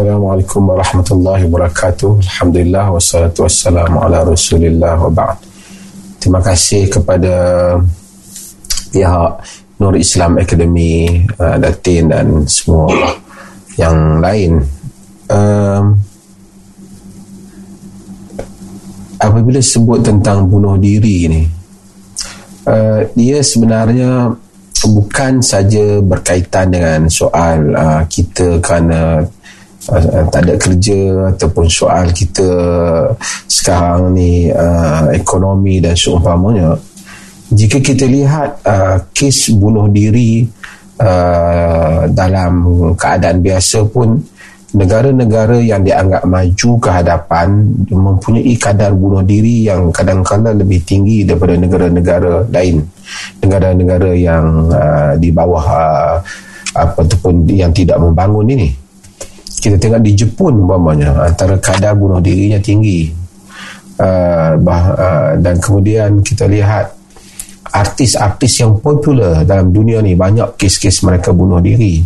Assalamualaikum warahmatullahi wabarakatuh. Alhamdulillah wassalatu wassalamu ala Rasulillah wa ba'd. Terima kasih kepada pihak Nur Islam Academy, uh, Datin dan semua yang lain. Um, apabila sebut tentang bunuh diri ni, uh, dia sebenarnya bukan saja berkaitan dengan soal uh, kita kerana uh, tak ada kerja ataupun soal kita sekarang ni uh, ekonomi dan seumpamanya jika kita lihat uh, kes bunuh diri uh, dalam keadaan biasa pun negara-negara yang dianggap maju ke hadapan mempunyai kadar bunuh diri yang kadang-kadang lebih tinggi daripada negara-negara lain. Negara-negara yang uh, di bawah uh, apa ataupun yang tidak membangun ini kita tengok di Jepun umpamanya antara kadar bunuh dirinya tinggi uh, bah, uh, dan kemudian kita lihat artis-artis yang popular dalam dunia ni banyak kes-kes mereka bunuh diri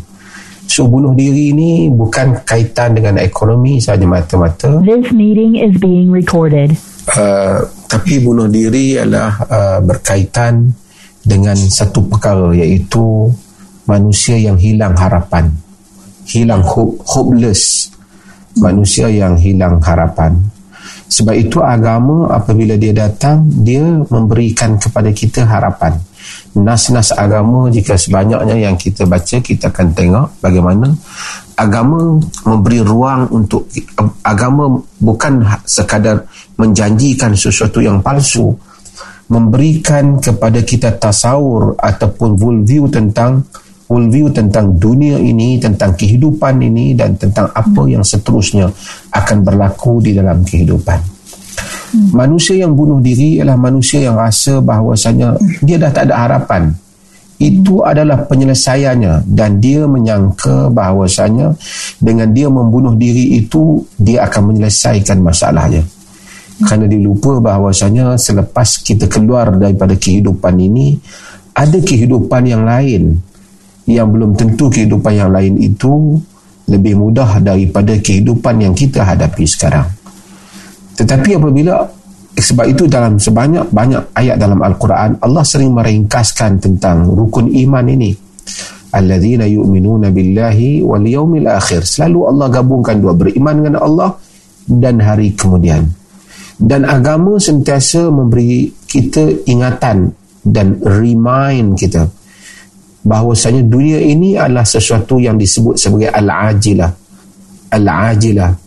So bunuh diri ini bukan kaitan dengan ekonomi saja mata-mata. This meeting is being recorded. Uh, tapi bunuh diri adalah uh, berkaitan dengan satu perkara iaitu manusia yang hilang harapan. Hilang hope, hopeless. Manusia yang hilang harapan. Sebab itu agama apabila dia datang, dia memberikan kepada kita harapan nas-nas agama jika sebanyaknya yang kita baca kita akan tengok bagaimana agama memberi ruang untuk agama bukan sekadar menjanjikan sesuatu yang palsu memberikan kepada kita tasawur ataupun worldview tentang worldview tentang dunia ini tentang kehidupan ini dan tentang apa yang seterusnya akan berlaku di dalam kehidupan Hmm. Manusia yang bunuh diri ialah manusia yang rasa bahawasanya dia dah tak ada harapan. Itu adalah penyelesaiannya dan dia menyangka bahawasanya dengan dia membunuh diri itu dia akan menyelesaikan masalahnya. Kerana dia lupa bahawasanya selepas kita keluar daripada kehidupan ini ada kehidupan yang lain yang belum tentu kehidupan yang lain itu lebih mudah daripada kehidupan yang kita hadapi sekarang. Tetapi apabila sebab itu dalam sebanyak banyak ayat dalam al-Quran Allah sering meringkaskan tentang rukun iman ini. Alladzina yu'minuna billahi wal yaumil akhir. Selalu Allah gabungkan dua beriman dengan Allah dan hari kemudian. Dan agama sentiasa memberi kita ingatan dan remind kita bahawasanya dunia ini adalah sesuatu yang disebut sebagai al-ajilah al-ajilah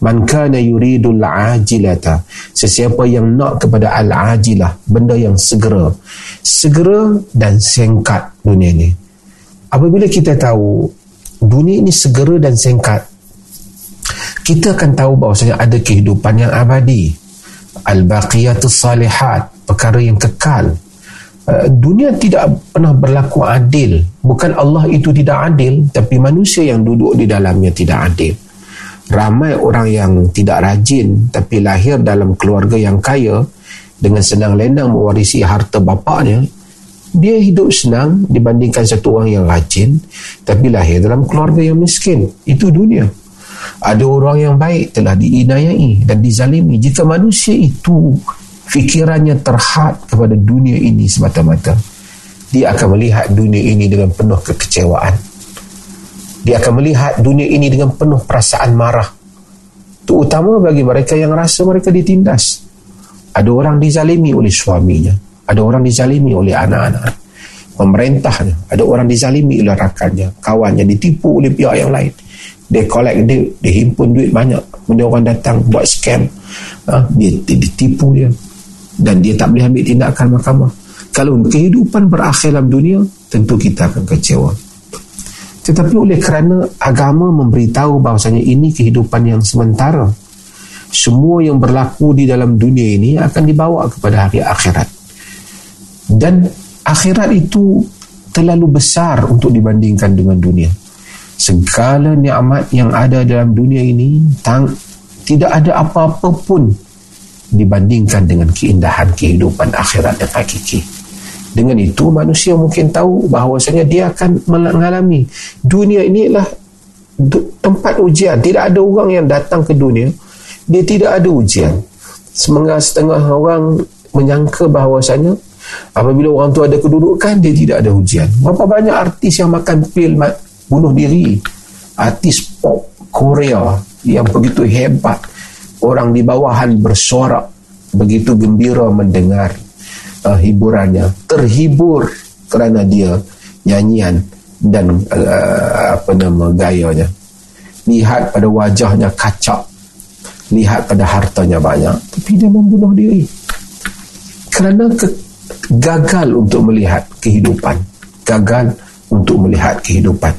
Man kana yuridul ajilata. Sesiapa yang nak kepada al-ajilah, benda yang segera. Segera dan singkat dunia ini. Apabila kita tahu dunia ini segera dan singkat, kita akan tahu bahawasanya ada kehidupan yang abadi. Al-baqiyatus salihat, perkara yang kekal. Uh, dunia tidak pernah berlaku adil. Bukan Allah itu tidak adil, tapi manusia yang duduk di dalamnya tidak adil. Ramai orang yang tidak rajin tapi lahir dalam keluarga yang kaya dengan senang lenang mewarisi harta bapaknya dia hidup senang dibandingkan satu orang yang rajin tapi lahir dalam keluarga yang miskin. Itu dunia. Ada orang yang baik telah diinayai dan dizalimi. Jika manusia itu fikirannya terhad kepada dunia ini semata-mata. Dia akan melihat dunia ini dengan penuh kekecewaan. Dia akan melihat dunia ini dengan penuh perasaan marah. Terutama bagi mereka yang rasa mereka ditindas. Ada orang dizalimi oleh suaminya. Ada orang dizalimi oleh anak-anak. Pemerintahnya ada orang dizalimi oleh rakannya. Kawannya ditipu oleh pihak yang lain. Dia collect duit dia himpun duit banyak. Kemudian orang datang buat scam. Ha? dia, dia ditipu dia dan dia tak boleh ambil tindakan mahkamah kalau kehidupan berakhir dalam dunia tentu kita akan kecewa tetapi oleh kerana agama memberitahu bahawasanya ini kehidupan yang sementara. Semua yang berlaku di dalam dunia ini akan dibawa kepada hari akhirat. Dan akhirat itu terlalu besar untuk dibandingkan dengan dunia. Segala nikmat yang ada dalam dunia ini tang, tidak ada apa-apa pun dibandingkan dengan keindahan kehidupan akhirat yang hakiki. Dengan itu manusia mungkin tahu bahawasanya dia akan mengalami. Dunia ini adalah tempat ujian. Tidak ada orang yang datang ke dunia dia tidak ada ujian. Setengah setengah orang menyangka bahawasanya apabila orang tu ada kedudukan dia tidak ada ujian. Berapa banyak artis yang makan pil bunuh diri? Artis pop Korea yang begitu hebat orang di bawahan bersorak. Begitu gembira mendengar uh, hiburannya. Terhibur kerana dia nyanyian dan uh, apa nama gayanya. Lihat pada wajahnya kacak. Lihat pada hartanya banyak. Tapi dia membunuh diri. Kerana ke- gagal untuk melihat kehidupan. Gagal untuk melihat kehidupan.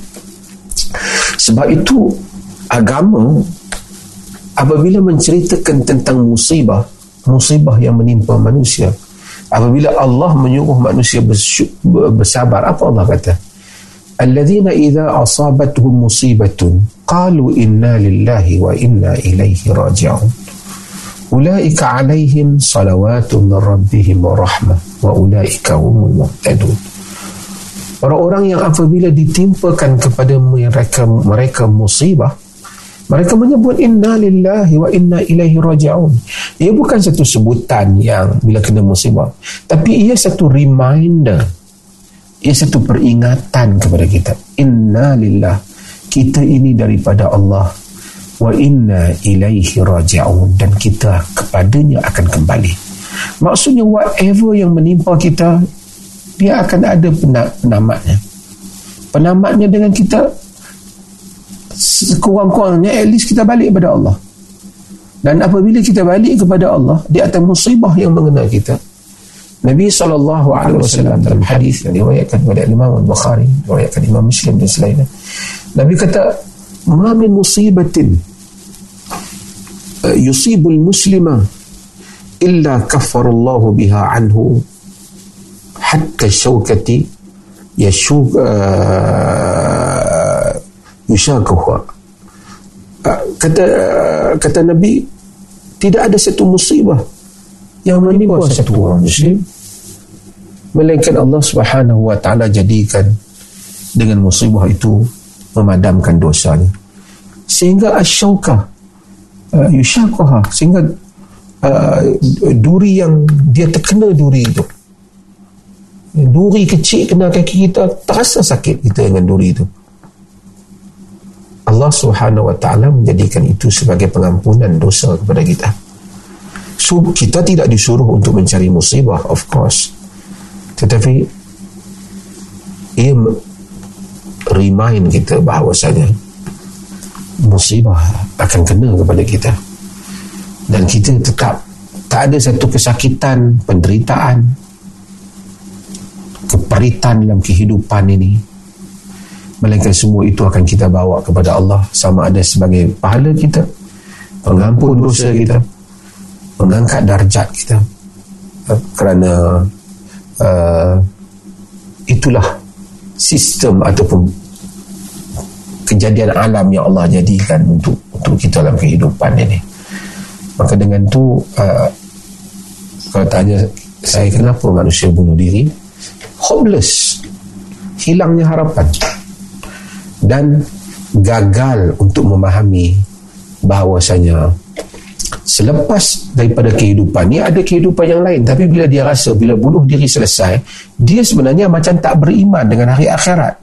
Sebab itu agama apabila menceritakan tentang musibah musibah yang menimpa manusia apabila Allah menyuruh manusia bersabar apa Allah kata? Alladzina idza asabatuhum musibatun qalu inna lillahi wa inna ilaihi raji'un. Ulaika alaihim salawatun min rabbihim wa rahmah wa ulaika humul muhtadun. Orang-orang yang apabila ditimpakan kepada mereka mereka musibah mereka menyebut inna lillahi wa inna ilaihi raji'un. Ia bukan satu sebutan yang bila kena musibah, tapi ia satu reminder. Ia satu peringatan kepada kita. Inna lillah. Kita ini daripada Allah wa inna ilaihi raji'un dan kita kepadanya akan kembali. Maksudnya whatever yang menimpa kita dia akan ada penamatnya. Penamatnya dengan kita sekurang-kurangnya at least kita balik kepada Allah. Dan apabila kita balik kepada Allah di atas musibah yang mengenal kita Nabi SAW dalam hadis yang diriwayatkan oleh Imam Al-Bukhari diriwayatkan Imam Muslim dan selainnya Nabi kata ma min musibatin uh, yusibul muslima illa kaffarallahu biha anhu hatta syawkati yashuk uh, yusyakahu ah, kata kata Nabi tidak ada satu musibah yang menimpa satu orang muslim. Melainkan Allah Subhanahu wa taala jadikan dengan musibah itu memadamkan dosanya. Sehingga asyauka uh, yusyakaha sehingga uh, duri yang dia terkena duri itu. Duri kecil kena kaki kita terasa sakit kita dengan duri itu Allah Subhanahu Wa Taala menjadikan itu sebagai pengampunan dosa kepada kita. So, kita tidak disuruh untuk mencari musibah, of course. Tetapi ia remind kita bahawasanya musibah akan kena kepada kita. Dan kita tetap tak ada satu kesakitan, penderitaan, keparitan dalam kehidupan ini melainkan semua itu akan kita bawa kepada Allah sama ada sebagai pahala kita pengampun dosa kita mengangkat darjat kita. Eh, kerana uh, itulah sistem ataupun kejadian alam yang Allah jadikan untuk untuk kita dalam kehidupan ini. Maka dengan tu uh, kalau tanya saya kenapa manusia bunuh diri? Hopeless hilangnya harapan dan gagal untuk memahami bahawasanya selepas daripada kehidupan ni ada kehidupan yang lain. Tapi bila dia rasa bila bunuh diri selesai dia sebenarnya macam tak beriman dengan hari akhirat.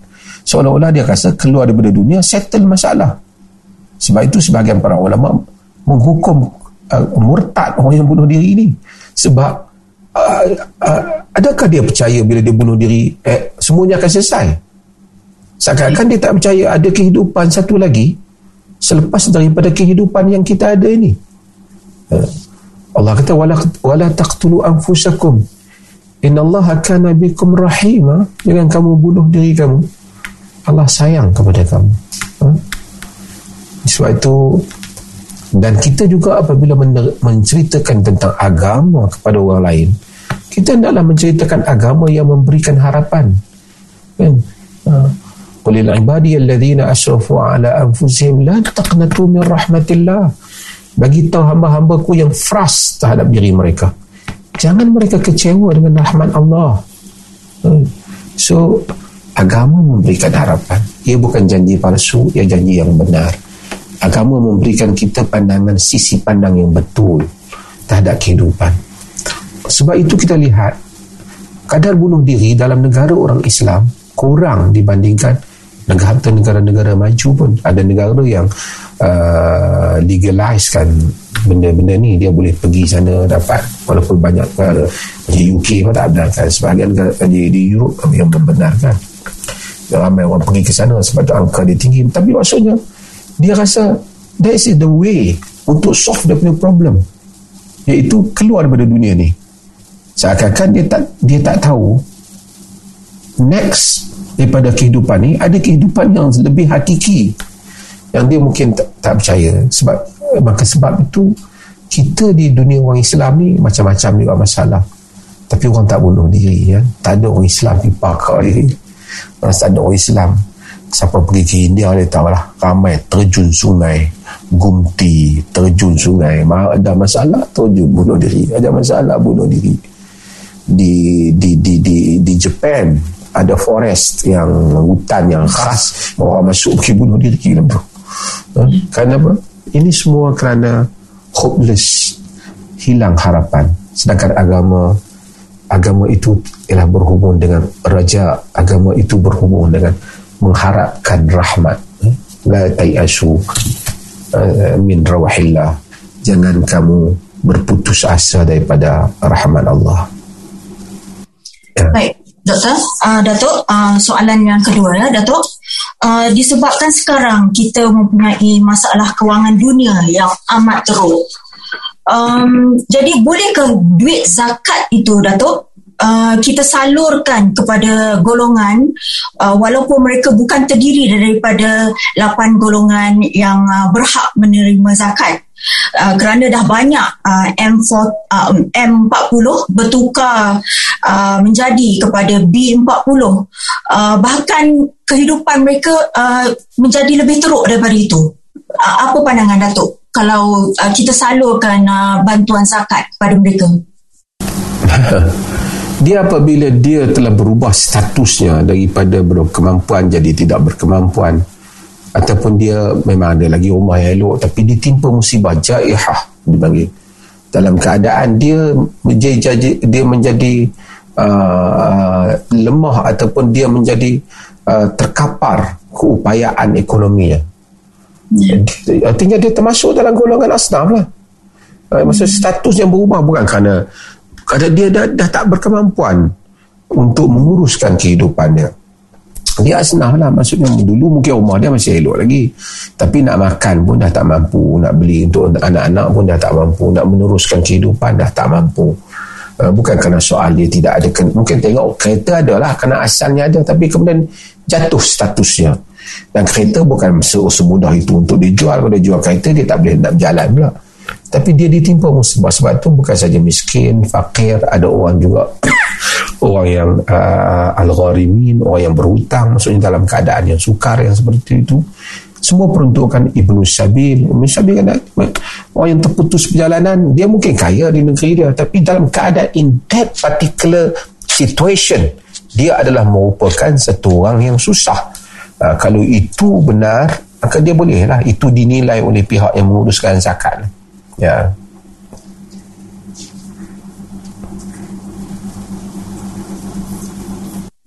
Seolah-olah dia rasa keluar daripada dunia settle masalah. Sebab itu sebahagian para ulama menghukum uh, murtad orang yang bunuh diri ini. Sebab uh, uh, adakah dia percaya bila dia bunuh diri eh, semuanya akan selesai Seakan-akan dia tak percaya ada kehidupan satu lagi selepas daripada kehidupan yang kita ada ini. Eh, Allah kata wala wala taqtulu anfusakum. Innallaha kana bikum rahima. Jangan kamu bunuh diri kamu. Allah sayang kepada kamu. Eh? Sebab itu dan kita juga apabila menceritakan tentang agama kepada orang lain, kita hendaklah menceritakan agama yang memberikan harapan. Kan? Lil ibadi alladhina asrafu ala anfusihim la taqnatu min rahmatillah. Bagi tahu hamba-hambaku yang frust terhadap diri mereka. Jangan mereka kecewa dengan rahmat Allah. Hmm. So agama memberikan harapan. Ia bukan janji palsu, ia janji yang benar. agama memberikan kita pandangan sisi pandang yang betul terhadap kehidupan sebab itu kita lihat kadar bunuh diri dalam negara orang Islam kurang dibandingkan negara-negara maju pun. Ada negara yang uh, legalizekan benda-benda ni. Dia boleh pergi sana dapat walaupun banyak negara. Di UK pun tak benarkan. Sebahagian di, di Europe yang membenarkan. Ramai orang pergi ke sana sebab tu angka dia tinggi. Tapi maksudnya dia rasa that is the way untuk solve the problem. Iaitu keluar daripada dunia ni. Seakan-akan dia tak dia tak tahu next daripada kehidupan ni ada kehidupan yang lebih hakiki. Yang dia mungkin tak, tak percaya. Sebab maka sebab itu kita di dunia orang Islam ni macam-macam juga masalah. Tapi orang tak bunuh diri ya. tak ada orang Islam di pakar diri tak ada orang Islam siapa pergi ke India dia tahu lah. Ramai terjun sungai gumti terjun sungai. Ada masalah terjun bunuh diri. Ada masalah bunuh diri. Di di di di, di Japan ada forest yang hutan yang khas. Orang masuk pergi bunuh diri dalam tu ha? kerana apa? Ini semua kerana hopeless hilang harapan. Sedangkan agama agama itu ialah berhubung dengan raja. Agama itu berhubung dengan mengharapkan rahmat. Ha? la tayasu uh, min rawahillah. Jangan kamu berputus asa daripada rahmat Allah. Ya. baik Doktor, uh, Datuk, uh, soalan yang kedua ya, Datuk. Uh, disebabkan sekarang kita mempunyai masalah kewangan dunia yang amat teruk. Um, jadi bolehkah duit zakat itu, Datuk, uh, kita salurkan kepada golongan uh, walaupun mereka bukan terdiri daripada 8 golongan yang uh, berhak menerima zakat? Uh, kerana dah banyak uh, M4, uh, M40 bertukar uh, menjadi kepada B40 uh, bahkan kehidupan mereka uh, menjadi lebih teruk daripada itu. Uh, apa pandangan Datuk? Kalau uh, kita salurkan uh, bantuan zakat kepada mereka. Dia apabila dia telah berubah statusnya daripada berkemampuan jadi tidak berkemampuan ataupun dia memang ada lagi rumah yang elok tapi ditimpa musibah jaihah dipanggil dalam keadaan dia menjadi dia menjadi uh, lemah ataupun dia menjadi uh, terkapar keupayaan ekonominya. Yeah. artinya dia termasuk dalam golongan asnaf lah. Uh, maksud status yang berubah bukan kerana kerana dia dah, dah tak berkemampuan untuk menguruskan kehidupannya dia. Asnaf lah maksudnya dulu mungkin rumah dia masih elok lagi. Tapi nak makan pun dah tak mampu nak beli untuk anak-anak pun dah tak mampu nak meneruskan kehidupan dah tak mampu uh, bukan kerana soal dia tidak ada mungkin tengok kereta ada lah kerana asalnya ada tapi kemudian jatuh statusnya. Dan kereta bukan semudah itu untuk dijual. Kalau dia jual kereta dia tak boleh nak berjalan pula. Tapi dia ditimpa musibah. Sebab tu bukan saja miskin fakir ada orang juga orang yang uh, al-gharimin orang yang berhutang. Maksudnya dalam keadaan yang sukar yang seperti itu semua peruntukan Ibnu Sabil. Ibnu Sabil kan orang yang terputus perjalanan. Dia mungkin kaya di negeri dia tapi dalam keadaan in that particular situation dia adalah merupakan satu orang yang susah. Uh, kalau itu benar maka dia boleh lah itu dinilai oleh pihak yang menguruskan zakat. Ya.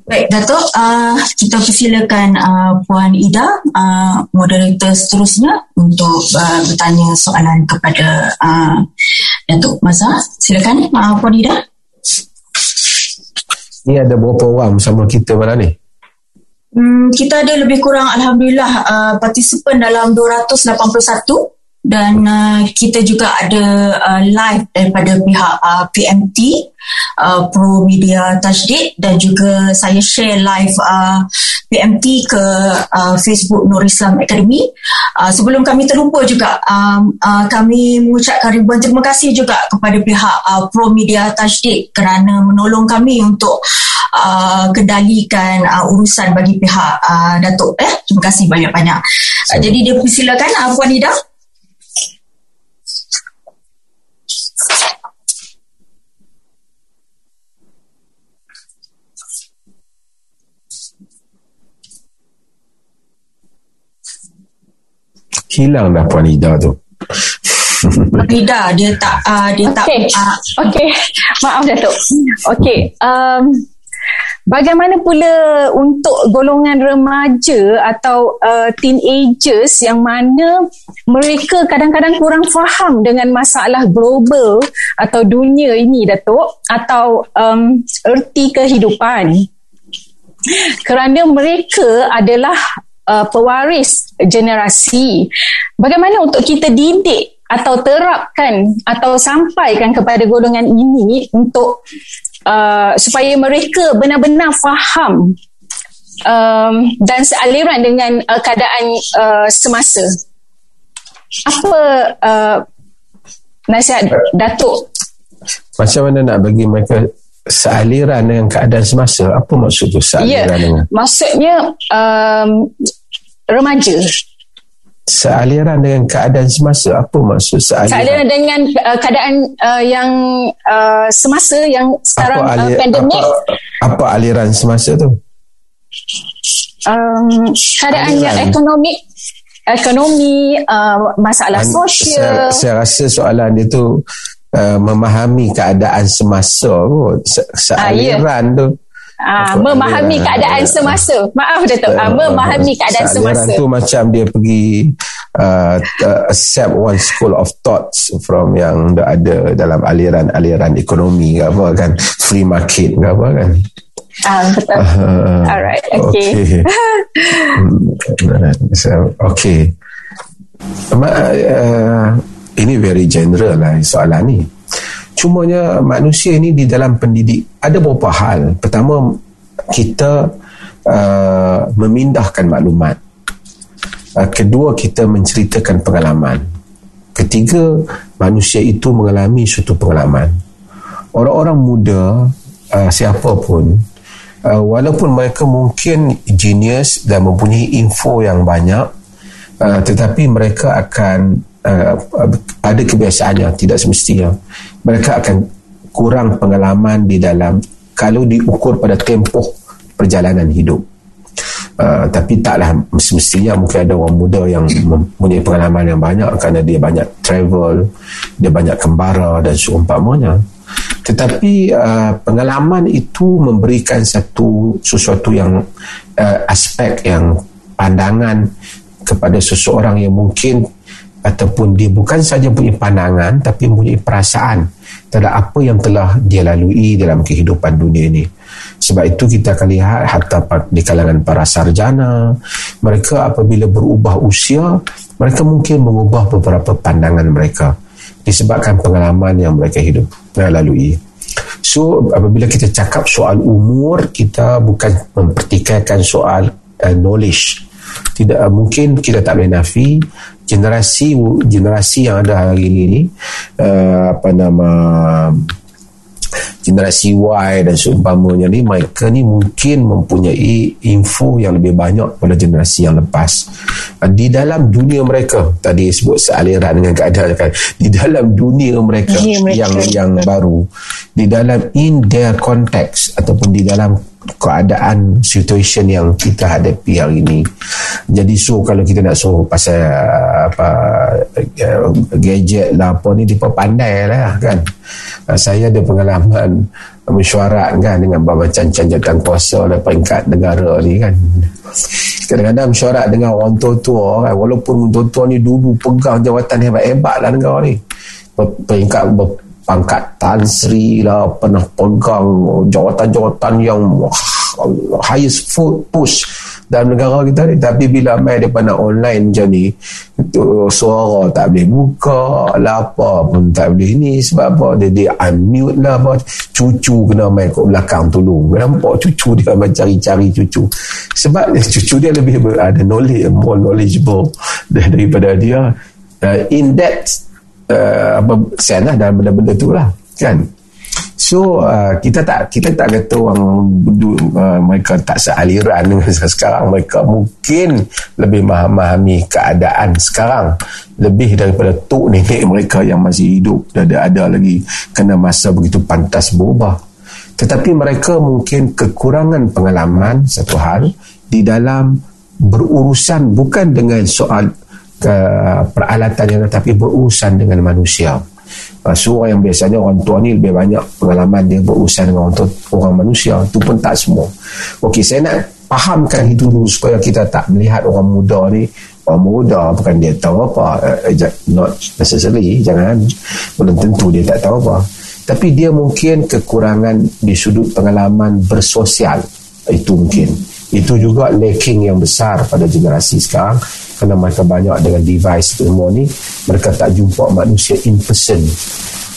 Baik, Datuk, uh, kita persilakan uh, Puan Ida, uh, moderator seterusnya untuk uh, bertanya soalan kepada uh, Datuk Mazhar. Silakan, uh, Puan Ida. Ini ada berapa orang bersama kita pada ni? Hmm, kita ada lebih kurang, Alhamdulillah, uh, partisipan dalam 281 dan uh, kita juga ada uh, live daripada pihak uh, PMT uh, Pro Media Tajdid dan juga saya share live uh, PMT ke uh, Facebook Nur Islam Academy. Uh, sebelum kami terlupa juga um, uh, kami mengucapkan ribuan terima kasih juga kepada pihak uh, Pro Media Tajdid kerana menolong kami untuk uh, kendalikan uh, urusan bagi pihak uh, Datuk. Eh terima kasih banyak-banyak. Uh, jadi dia persilakan uh, Puan Ida hilang dah Puan Ida tu Ida dia tak uh, dia tak Okey. uh, Okey. Maaf Datuk. Okey. Um, bagaimana pula untuk golongan remaja atau uh, teenagers yang mana mereka kadang-kadang kurang faham dengan masalah global atau dunia ini Datuk atau um, erti kehidupan. Kerana mereka adalah uh, pewaris generasi. Bagaimana untuk kita didik atau terapkan atau sampaikan kepada golongan ini untuk uh, supaya mereka benar-benar faham um, dan sealiran dengan uh, keadaan uh, semasa. Apa uh, nasihat Datuk macam mana nak bagi mereka sealiran dengan keadaan semasa apa maksud tu Ya, sealiran dengan maksudnya um, remaja. Sealiran dengan keadaan semasa apa maksud sealiran Sealiran dengan uh, keadaan uh, yang uh, semasa yang sekarang uh, ali- pandemik, apa, apa aliran semasa tu um, keadaan yang aliran. ekonomik, ekonomi, uh, masalah An- sosial. saya, saya rasa soalan dia tu uh, memahami keadaan semasa kot Se- Ah, ya. sealiran tu Ah, memahami aliran? keadaan semasa. Maaf Datuk. Ah, memahami keadaan Sealiran semasa. tu macam dia pergi uh, uh, accept one school of thoughts from yang ada dalam aliran-aliran ekonomi ke apa kan free market ke apa kan Ah, betul. Uh, Alright, okay. Hmm, so, okay. Ma, uh, ini very general lah soalan ni. Cumanya manusia ni di dalam pendidik ada beberapa hal. Pertama kita uh, memindahkan maklumat. Uh, kedua kita menceritakan pengalaman. Ketiga manusia itu mengalami suatu pengalaman. Orang-orang muda uh, siapa pun uh, walaupun mereka mungkin genius dan mempunyai info yang banyak uh, tetapi mereka akan uh, ada kebiasaannya tidak semestinya mereka akan kurang pengalaman di dalam kalau diukur pada tempoh perjalanan hidup Uh, tapi taklah semestinya mungkin ada orang muda yang mempunyai pengalaman yang banyak kerana dia banyak travel, dia banyak kembara dan seumpamanya. Tetapi uh, pengalaman itu memberikan satu sesuatu yang uh, aspek yang pandangan kepada seseorang yang mungkin ataupun dia bukan saja punya pandangan tapi mempunyai perasaan terhadap apa yang telah dia lalui dalam kehidupan dunia ini. Sebab itu kita akan lihat hatta di kalangan para sarjana, mereka apabila berubah usia, mereka mungkin mengubah beberapa pandangan mereka disebabkan pengalaman yang mereka hidup uh, lalui. So apabila kita cakap soal umur, kita bukan mempertikaikan soal uh, knowledge. Tidak uh, mungkin kita tak boleh nafi generasi generasi yang ada hari ini uh, apa nama generasi Y dan seumpamanya ni mereka ni mungkin mempunyai info yang lebih banyak pada generasi yang lepas. Uh, di dalam dunia mereka tadi sebut sealiran dengan keadaan kan di dalam dunia mereka, Dunia mereka. yang yang baru di dalam in their context ataupun di dalam keadaan situation yang kita hadapi hari ini jadi so kalau kita nak suruh pasal uh, apa uh, gadget lah apa ni dia pandai lah kan? Uh, saya ada pengalaman mesyuarat kan dengan Babacan Jawatan Kuasa dan peringkat negara ni kan. Kadang-kadang mesyuarat dengan orang tua-tua kan walaupun tua-tua ni dulu pegang jawatan hebat-hebat lah negara ni. Peringkat ber- pangkat Tan Sri lah pernah pegang jawatan-jawatan yang wah, highest food push dalam negara kita ni. Tapi bila main daripada online macam ni tu suara tak boleh buka lah apa pun tak boleh. Ni sebab apa? Dia, dia unmute lah apa. Cucu kena main kat belakang tolong nampak cucu dia main cari-cari cucu. Sebab cucu dia lebih ada knowledge more knowledgeable daripada dia. Uh, in depth uh, apa sen lah dalam benda-benda tu lah kan so uh, kita tak kita tak kata orang uh, mereka tak sealiran dengan sekarang. Mereka mungkin lebih memahami keadaan sekarang. Lebih daripada tok nenek mereka yang masih hidup. Dan ada, ada lagi kena masa begitu pantas berubah. Tetapi mereka mungkin kekurangan pengalaman satu hal di dalam berurusan. Bukan dengan soal uh, peralatan yang tapi berurusan dengan manusia uh, so orang yang biasanya orang tua ni lebih banyak pengalaman dia berurusan dengan orang, tua, orang manusia. Itu pun tak semua. Okey, saya nak fahamkan itu dulu supaya kita tak melihat orang muda ni. Orang muda bukan dia tahu apa uh, not necessarily jangan. Belum tentu dia tak tahu apa. Tapi dia mungkin kekurangan di sudut pengalaman bersosial. Itu mungkin. Itu juga lacking yang besar pada generasi sekarang kerana mereka banyak dengan device semua ni mereka tak jumpa manusia in person.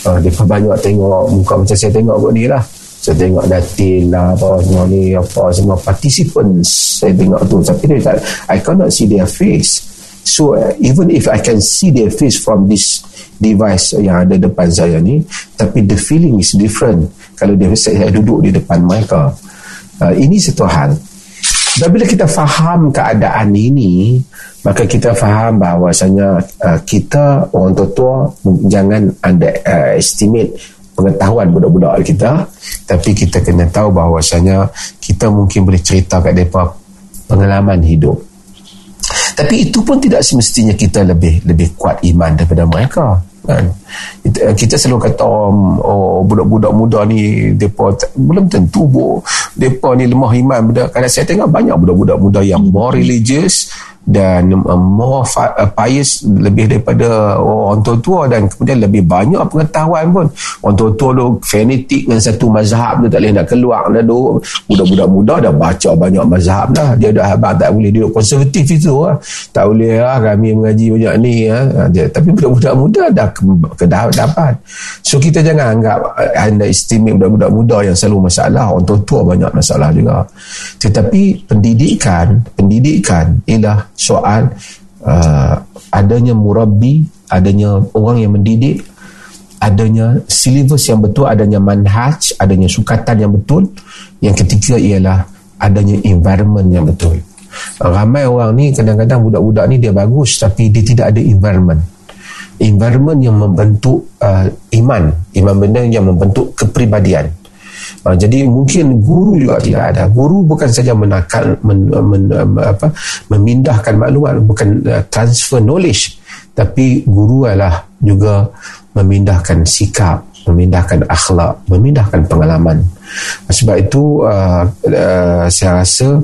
Uh, mereka banyak tengok muka macam saya tengok kot ni lah. Saya tengok datin lah apa semua ni apa semua participants saya tengok tu. Tapi dia tak I cannot see their face. So uh, even if I can see their face from this device yang ada depan saya ni tapi the feeling is different. Kalau dia saya duduk di depan mereka. Uh, ini satu hal dan bila kita faham keadaan ini maka kita faham bahawasanya uh, kita orang tua-tua jangan underestimate pengetahuan budak-budak kita. Tapi kita kena tahu bahawasanya kita mungkin boleh cerita kat mereka pengalaman hidup. Tapi itu pun tidak semestinya kita lebih lebih kuat iman daripada mereka kan? Kita selalu kata oh budak-budak muda ni depa belum tentu bu. Depa ni lemah iman. Kadang saya tengok banyak budak-budak muda yang more religious dan uh, more uh, pious lebih daripada orang tua-tua dan kemudian lebih banyak pengetahuan pun. Orang tua-tua tu fanatik dengan satu mazhab tu tak boleh nak keluar dah tu. Budak-budak muda dah baca banyak mazhab dah. Dia dah habang tak boleh duduk konservatif itu lah. tak boleh lah kami mengaji banyak ni ha. dia, tapi budak-budak muda dah ke, dapat. So kita jangan anggap anda estimate budak-budak muda yang selalu masalah. Orang tua-tua banyak masalah juga. Tetapi pendidikan pendidikan ialah soal uh, adanya murabbi, adanya orang yang mendidik, adanya silibus yang betul, adanya manhaj, adanya sukatan yang betul. Yang ketiga ialah adanya environment yang betul. Ramai orang ni kadang-kadang budak-budak ni dia bagus tapi dia tidak ada environment. Environment yang membentuk uh, iman, iman benda yang membentuk kepribadian. Uh, jadi mungkin guru juga tidak ada. Guru bukan saja menakal men, men, apa, memindahkan maklumat, bukan uh, transfer knowledge, tapi guru adalah juga memindahkan sikap, memindahkan akhlak, memindahkan pengalaman. Sebab itu uh, uh, saya rasa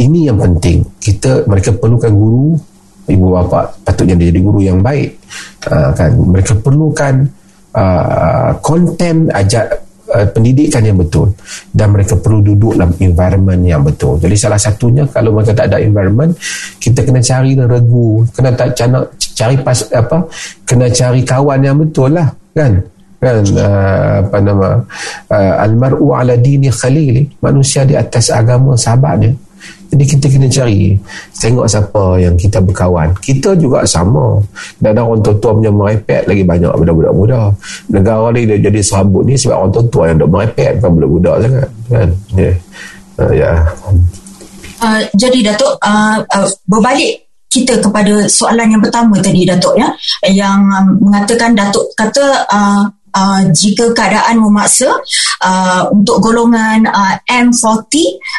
ini yang penting. Kita mereka perlukan guru, ibu bapa patutnya dia jadi guru yang baik. Uh, kan mereka perlukan uh, konten ajar Uh, pendidikan yang betul dan mereka perlu duduk dalam environment yang betul. Jadi salah satunya kalau mereka tak ada environment, kita kena cari regu, kena tak cari, cari pas apa? Kena cari kawan yang betul lah, kan? Kan uh, apa nama? Uh, almar'u ala dini khalili, manusia di atas agama sahabat dia. Jadi kita kena cari Tengok siapa yang kita berkawan Kita juga sama Dan orang tua-tua punya merepek lagi banyak budak-budak muda Negara ni dia jadi serabut ni Sebab orang tua-tua yang duk merepek Bukan budak-budak sangat kan? Yeah. Uh, yeah. uh, Jadi Datuk uh, uh, Berbalik kita kepada soalan yang pertama tadi Datuk ya yang um, mengatakan Datuk kata uh, uh, jika keadaan memaksa uh, untuk golongan uh, M40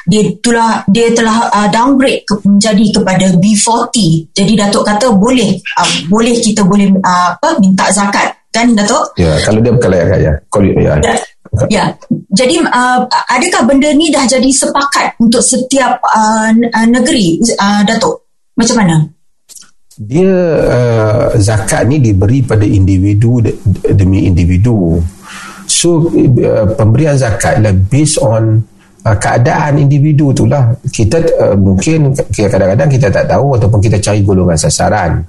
dia telah dia telah uh, downgrade ke, menjadi kepada B40 jadi datuk kata boleh uh, boleh kita boleh uh, apa minta zakat. Kan datuk? Ya kalau dia bukan layak kaya kalau ya. Ya. Ya, jadi uh, adakah benda ni dah jadi sepakat untuk setiap uh, negeri, uh, Datuk? Macam mana? Dia uh, zakat ni diberi pada individu demi individu. So uh, pemberian zakat adalah based on uh, keadaan individu tu lah. Kita uh, mungkin kadang-kadang kita tak tahu ataupun kita cari golongan sasaran.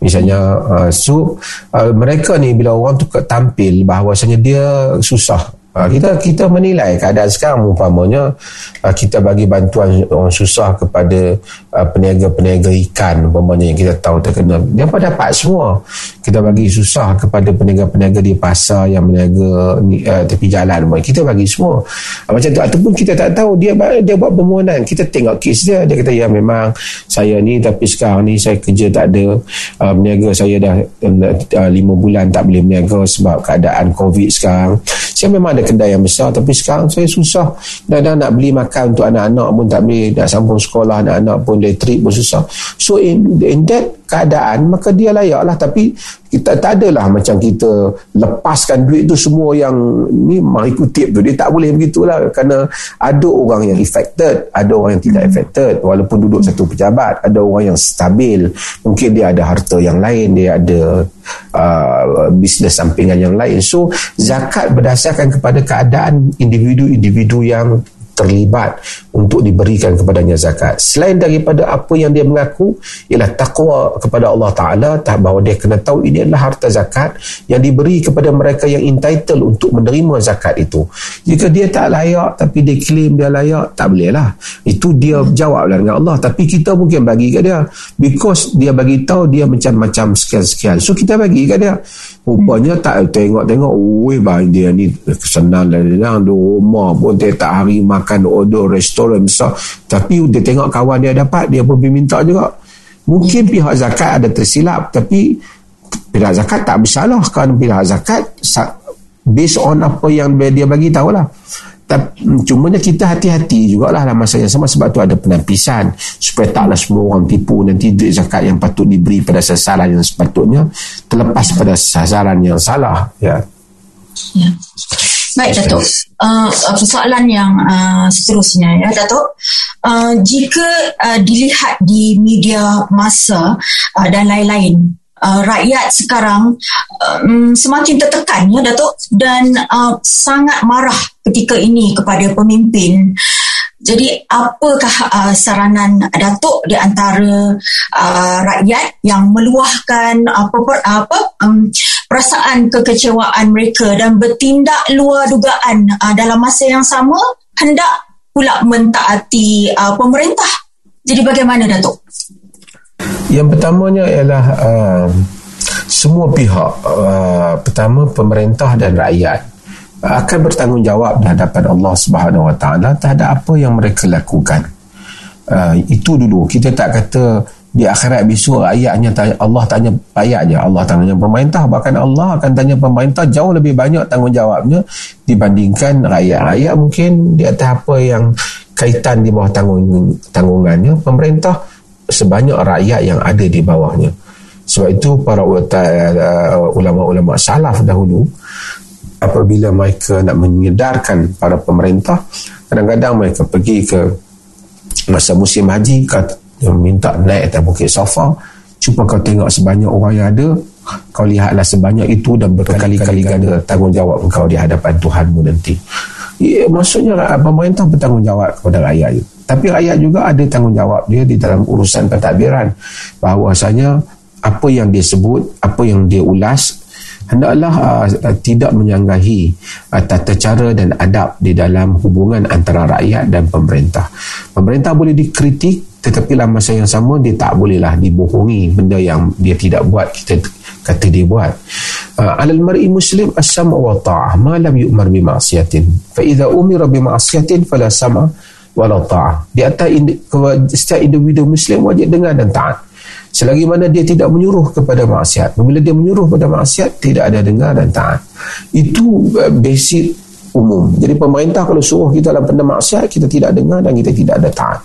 Misalnya uh, so uh, mereka ni bila orang tu tampil bahawasanya dia susah Ha, kita kita menilai keadaan sekarang umpamanya ha, kita bagi bantuan orang susah kepada ha, peniaga-peniaga ikan umpamanya yang kita tahu terkena. Dia apa dapat semua. Kita bagi susah kepada peniaga-peniaga di pasar yang meniaga uh, tepi jalan kita bagi semua. Macam tu. Ataupun kita tak tahu dia dia buat permohonan. Kita tengok kes dia. Dia kata ya memang saya ni tapi sekarang ni saya kerja tak ada. Meniaga saya dah uh, lima bulan tak boleh meniaga sebab keadaan covid sekarang. Saya memang ada kedai yang besar. Tapi sekarang saya susah. Dan nak beli makan untuk anak-anak pun tak boleh. Nak sambung sekolah anak-anak pun elektrik pun susah. So in, in that keadaan maka dia layak lah tapi kita tak adalah macam kita lepaskan duit tu semua yang ni mari kutip tu dia tak boleh begitulah kerana ada orang yang affected ada orang yang tidak affected. Walaupun duduk satu pejabat ada orang yang stabil. Mungkin dia ada harta yang lain dia ada uh, bisnes sampingan yang lain. So zakat berdasarkan kepada keadaan individu-individu yang terlibat untuk diberikan kepadanya zakat. Selain daripada apa yang dia mengaku ialah takwa kepada Allah Taala bahawa dia kena tahu ini adalah harta zakat yang diberi kepada mereka yang entitled untuk menerima zakat itu. Jika dia tak layak tapi dia claim dia layak, tak boleh lah. Itu dia jawablah dengan Allah. Tapi kita mungkin bagi ke dia because dia bagi tahu dia macam-macam sekian-sekian. So kita bagi ke dia. Rupanya tak tengok-tengok Weh bang dia ni Senang dan senang Di rumah pun dia tak hari makan Order restoran besar. Tapi dia tengok kawan dia dapat Dia pun minta juga. Mungkin pihak zakat ada tersilap Tapi Pihak zakat tak bersalah. Kerana pihak zakat Based on apa yang dia bagi tahu tapi cuma kita hati-hati jugalah dalam masa yang sama sebab tu ada penampisan supaya taklah semua orang tipu. Nanti duit zakat yang patut diberi pada sasaran yang sepatutnya terlepas pada sasaran yang salah. Ya. ya. Baik Datuk, uh, persoalan yang uh, seterusnya ya Datuk, uh, jika uh, dilihat di media masa uh, dan lain-lain uh, rakyat sekarang um, semakin tertekan ya Datuk dan uh, sangat marah ketika ini kepada pemimpin. Jadi apakah uh, saranan Datuk di antara uh, rakyat yang meluahkan apa apa um, perasaan kekecewaan mereka dan bertindak luar dugaan uh, dalam masa yang sama hendak pula mentaati uh, pemerintah. Jadi bagaimana Datuk? Yang pertamanya ialah uh, semua pihak, uh, pertama pemerintah dan rakyat uh, akan bertanggungjawab di hadapan Allah Subhanahu Wa Taala terhadap apa yang mereka lakukan. Uh, itu dulu. Kita tak kata di akhirat besok ayatnya tanya, Allah tanya je. Allah tanya pemerintah. Bahkan Allah akan tanya pemerintah jauh lebih banyak tanggungjawabnya dibandingkan rakyat. Rakyat mungkin di atas apa yang kaitan di bawah tanggung tanggungannya pemerintah sebanyak rakyat yang ada di bawahnya. Sebab itu para uh, ulama-ulama salaf dahulu apabila mereka nak menyedarkan para pemerintah kadang-kadang mereka pergi ke masa musim haji kata, minta naik atas bukit sofa cuba kau tengok sebanyak orang yang ada kau lihatlah sebanyak itu dan berkali-kali ganda. tanggungjawab kau di hadapan Tuhanmu nanti. Ya, maksudnya pemerintah bertanggungjawab kepada rakyat itu tapi rakyat juga ada tanggungjawab dia di dalam urusan pentadbiran. Bahawasanya apa yang dia sebut apa yang dia ulas hendaklah uh, tidak menyanggahi uh, tata cara dan adab di dalam hubungan antara rakyat dan pemerintah. Pemerintah boleh dikritik tetapi dalam masa yang sama dia tak bolehlah dibohongi benda yang dia tidak buat kita kata dia buat. Uh, alal mar'i muslim as-sam'u wa ta'ah ma lam yu'mar bi ma'siyatin. Fa idza umira bi ma'siyatin fala sam'a walau ta'ah. Di atas setiap individu Muslim wajib dengar dan taat. Selagi mana dia tidak menyuruh kepada maksiat. Bila dia menyuruh kepada maksiat, tidak ada dengar dan taat. Itu uh, basic umum. Jadi pemerintah kalau suruh kita dalam benda maksiat, kita tidak dengar dan kita tidak ada taat.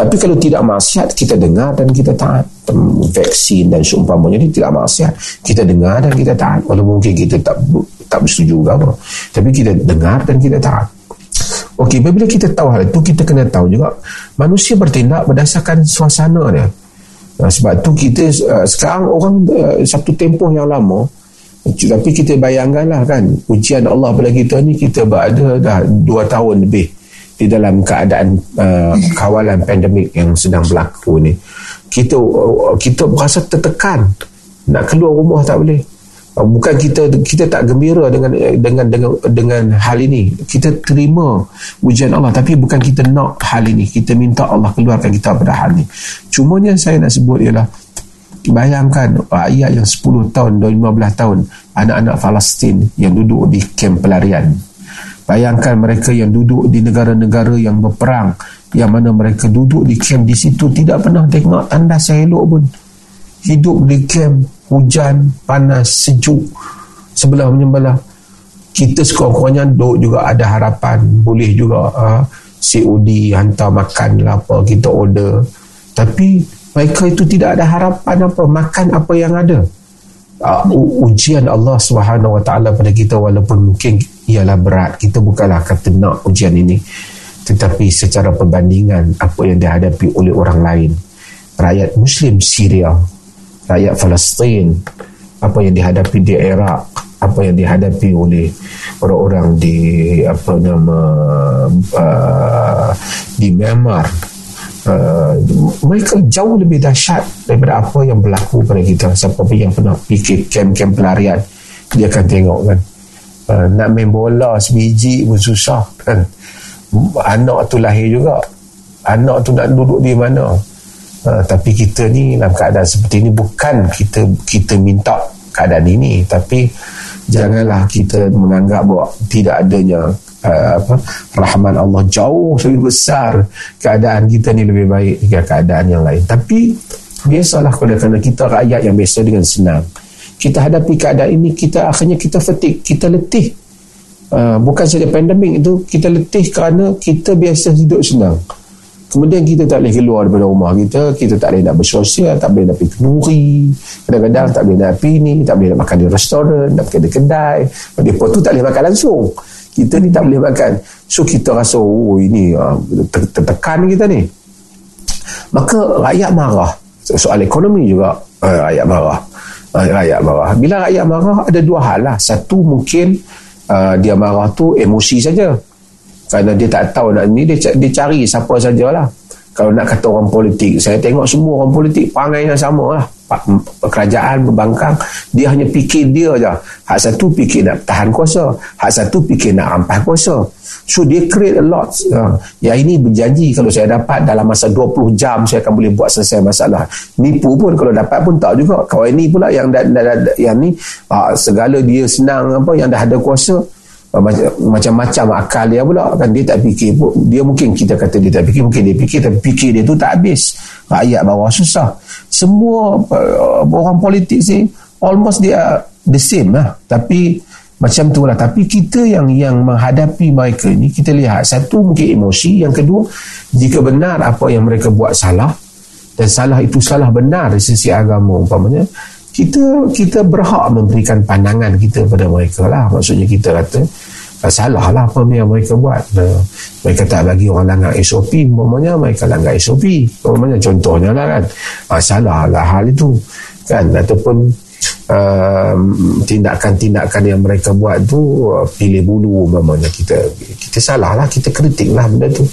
Tapi kalau tidak maksiat, kita dengar dan kita taat. Vaksin dan seumpamanya ini tidak maksiat. Kita dengar dan kita taat. Walaupun mungkin kita tak tak bersetuju apa. Tapi kita dengar dan kita taat. Okey, bila kita tahu hal itu, kita kena tahu juga manusia bertindak berdasarkan suasana dia. Nah, sebab tu kita uh, sekarang orang uh, satu tempoh yang lama tapi kita bayangkanlah kan ujian Allah pada kita ni kita berada dah dua tahun lebih di dalam keadaan uh, kawalan pandemik yang sedang berlaku ni. Kita kita berasa tertekan. Nak keluar rumah tak boleh bukan kita kita tak gembira dengan dengan dengan dengan hal ini. Kita terima ujian Allah tapi bukan kita nak hal ini. Kita minta Allah keluarkan kita pada hal ini. Cuma yang saya nak sebut ialah bayangkan ayat yang 10 tahun 15 tahun anak-anak Palestin yang duduk di kem pelarian. Bayangkan mereka yang duduk di negara-negara yang berperang yang mana mereka duduk di kem di situ tidak pernah tengok tanda saya elok pun. Hidup di kem hujan, panas, sejuk. Sebelah menyembelah. Kita sekurang-kurangnya duk juga ada harapan. Boleh juga uh, COD hantar makan lah apa kita order. Tapi mereka itu tidak ada harapan apa makan apa yang ada. Uh, ujian Allah Subhanahu Wa Taala pada kita walaupun mungkin ialah berat kita bukanlah kata nak ujian ini. Tetapi secara perbandingan apa yang dihadapi oleh orang lain. Rakyat muslim Syria rakyat Palestin apa yang dihadapi di Iraq apa yang dihadapi oleh orang-orang di apa nama uh, di Myanmar. Uh, mereka jauh lebih dahsyat daripada apa yang berlaku pada kita. Siapa yang pernah fikir kem-kem pelarian dia akan tengok kan. Uh, nak main bola sebiji pun susah. Kan anak tu lahir juga. Anak tu nak duduk di mana uh, tapi kita ni dalam keadaan seperti ini bukan kita kita minta keadaan ini tapi janganlah kita menganggap bahawa tidak adanya uh, apa rahman Allah jauh lebih besar keadaan kita ni lebih baik daripada keadaan yang lain. Tapi biasalah kerana kita rakyat yang biasa dengan senang. Kita hadapi keadaan ini kita akhirnya kita fetik kita letih. Uh, bukan saja pandemik itu kita letih kerana kita biasa hidup senang Kemudian kita tak boleh keluar daripada rumah kita, kita tak boleh nak bersosial, tak boleh nak pergi kenuri, kadang-kadang tak boleh nak pergi ni, tak boleh nak makan di restoran, nak pergi di kedai. Depa tu tak boleh makan langsung. Kita ni tak boleh makan. So kita rasa, oh ini uh, tertekan kita ni. Maka rakyat marah. Soal ekonomi juga uh, rakyat marah. Uh, rakyat marah. Bila rakyat marah, ada dua hal lah. Satu mungkin uh, dia marah tu emosi saja kerana dia tak tahu nak ni dia, dia cari siapa sajalah. Kalau nak kata orang politik saya tengok semua orang politik perangai yang sama lah. Kerajaan berbangkang dia hanya fikir dia je. Hak satu fikir nak tahan kuasa hak satu fikir nak rampas kuasa. So dia create a lot. Uh, yang ini berjanji kalau saya dapat dalam masa 20 jam saya akan boleh buat selesai masalah. Nipu pun kalau dapat pun tak juga. Kawan ini pula yang dah, dah, yang ni uh, segala dia senang apa yang dah ada kuasa macam-macam akal dia pula. Kan dia tak fikir pun. Dia mungkin kita kata dia tak fikir mungkin dia fikir tapi fikir dia tu tak habis. Rakyat bawah susah. Semua uh, orang politik sih almost dia the same lah. Tapi macam tu lah. Tapi kita yang yang menghadapi mereka ni kita lihat. Satu mungkin emosi. Yang kedua jika benar apa yang mereka buat salah dan salah itu salah benar dari sisi agama umpamanya kita kita berhak memberikan pandangan kita pada mereka lah. Maksudnya kita kata ah, salah lah apa yang mereka buat. Mereka tak bagi orang langgar SOP umpamanya mereka langgar SOP umpamanya contohnya lah kan. Uh, salah lah hal itu kan? Ataupun uh, tindakan-tindakan yang mereka buat tu uh, pilih bulu umpamanya kita. Kita salah lah kita kritik lah benda tu.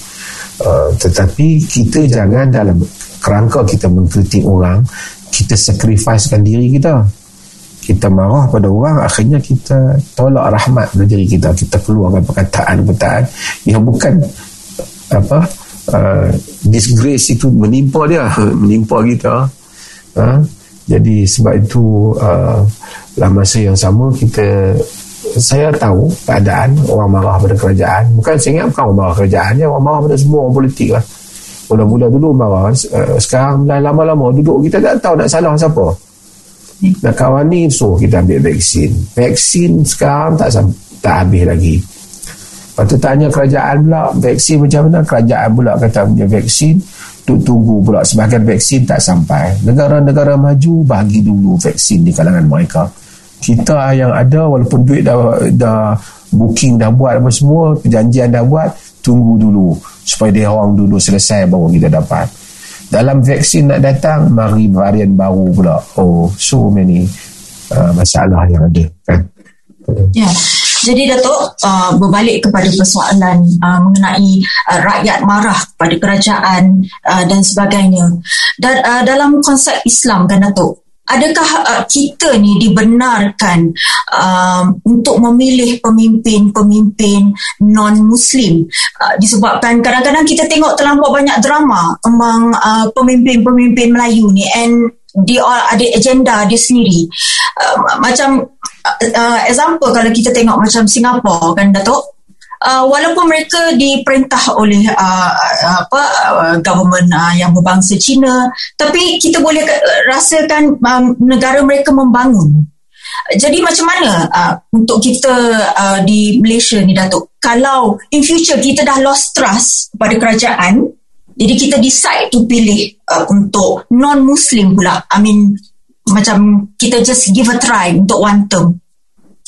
Uh, tetapi kita jangan dalam kerangka kita mengkritik orang kita sacrificekan diri kita. Kita marah pada orang akhirnya kita tolak rahmat dari diri kita. Kita keluarkan perkataan-perkataan yang bukan apa uh, disgrace itu menimpa dia menimpa kita. Uh, jadi sebab itu uh, dalam masa yang sama kita saya tahu keadaan orang marah pada kerajaan. Bukan saya ingat bukan orang marah kerajaan ya, orang marah pada semua orang politik lah Mula-mula dulu marah. Uh, Sekarang lama-lama duduk Kita tak tahu nak salah siapa. Nak kawan ni So kita ambil vaksin. Vaksin sekarang tak tak habis lagi. Lepas tu tanya kerajaan pula Vaksin macam mana? Kerajaan pula kata punya vaksin. Tu tunggu pula Sebagian vaksin tak sampai. Negara-negara maju Bagi dulu vaksin di kalangan mereka. Kita yang ada Walaupun duit dah, dah Booking dah buat apa semua Perjanjian dah buat Tunggu dulu supaya dia orang dulu selesai baru kita dapat. Dalam vaksin nak datang mari varian baru pula. Oh so many uh, masalah yang ada kan? Ya. Jadi Datuk uh, berbalik kepada persoalan uh, mengenai uh, rakyat marah pada kerajaan uh, dan sebagainya. Dan uh, dalam konsep Islam kan Datuk adakah uh, kita ni dibenarkan uh, untuk memilih pemimpin-pemimpin non-Muslim? Uh, disebabkan kadang-kadang kita tengok terlampau banyak drama among uh, pemimpin-pemimpin Melayu ni and dia ada agenda dia sendiri. Uh, macam uh, example kalau kita tengok macam Singapura kan Datuk uh, walaupun mereka diperintah oleh uh, apa uh, government uh, yang berbangsa Cina tapi kita boleh rasakan um, negara mereka membangun Jadi macam mana uh, untuk kita uh, di Malaysia ni Datuk? Kalau in future kita dah lost trust pada kerajaan, jadi kita decide to pilih uh, untuk non-Muslim pula. I mean, macam kita just give a try untuk one term.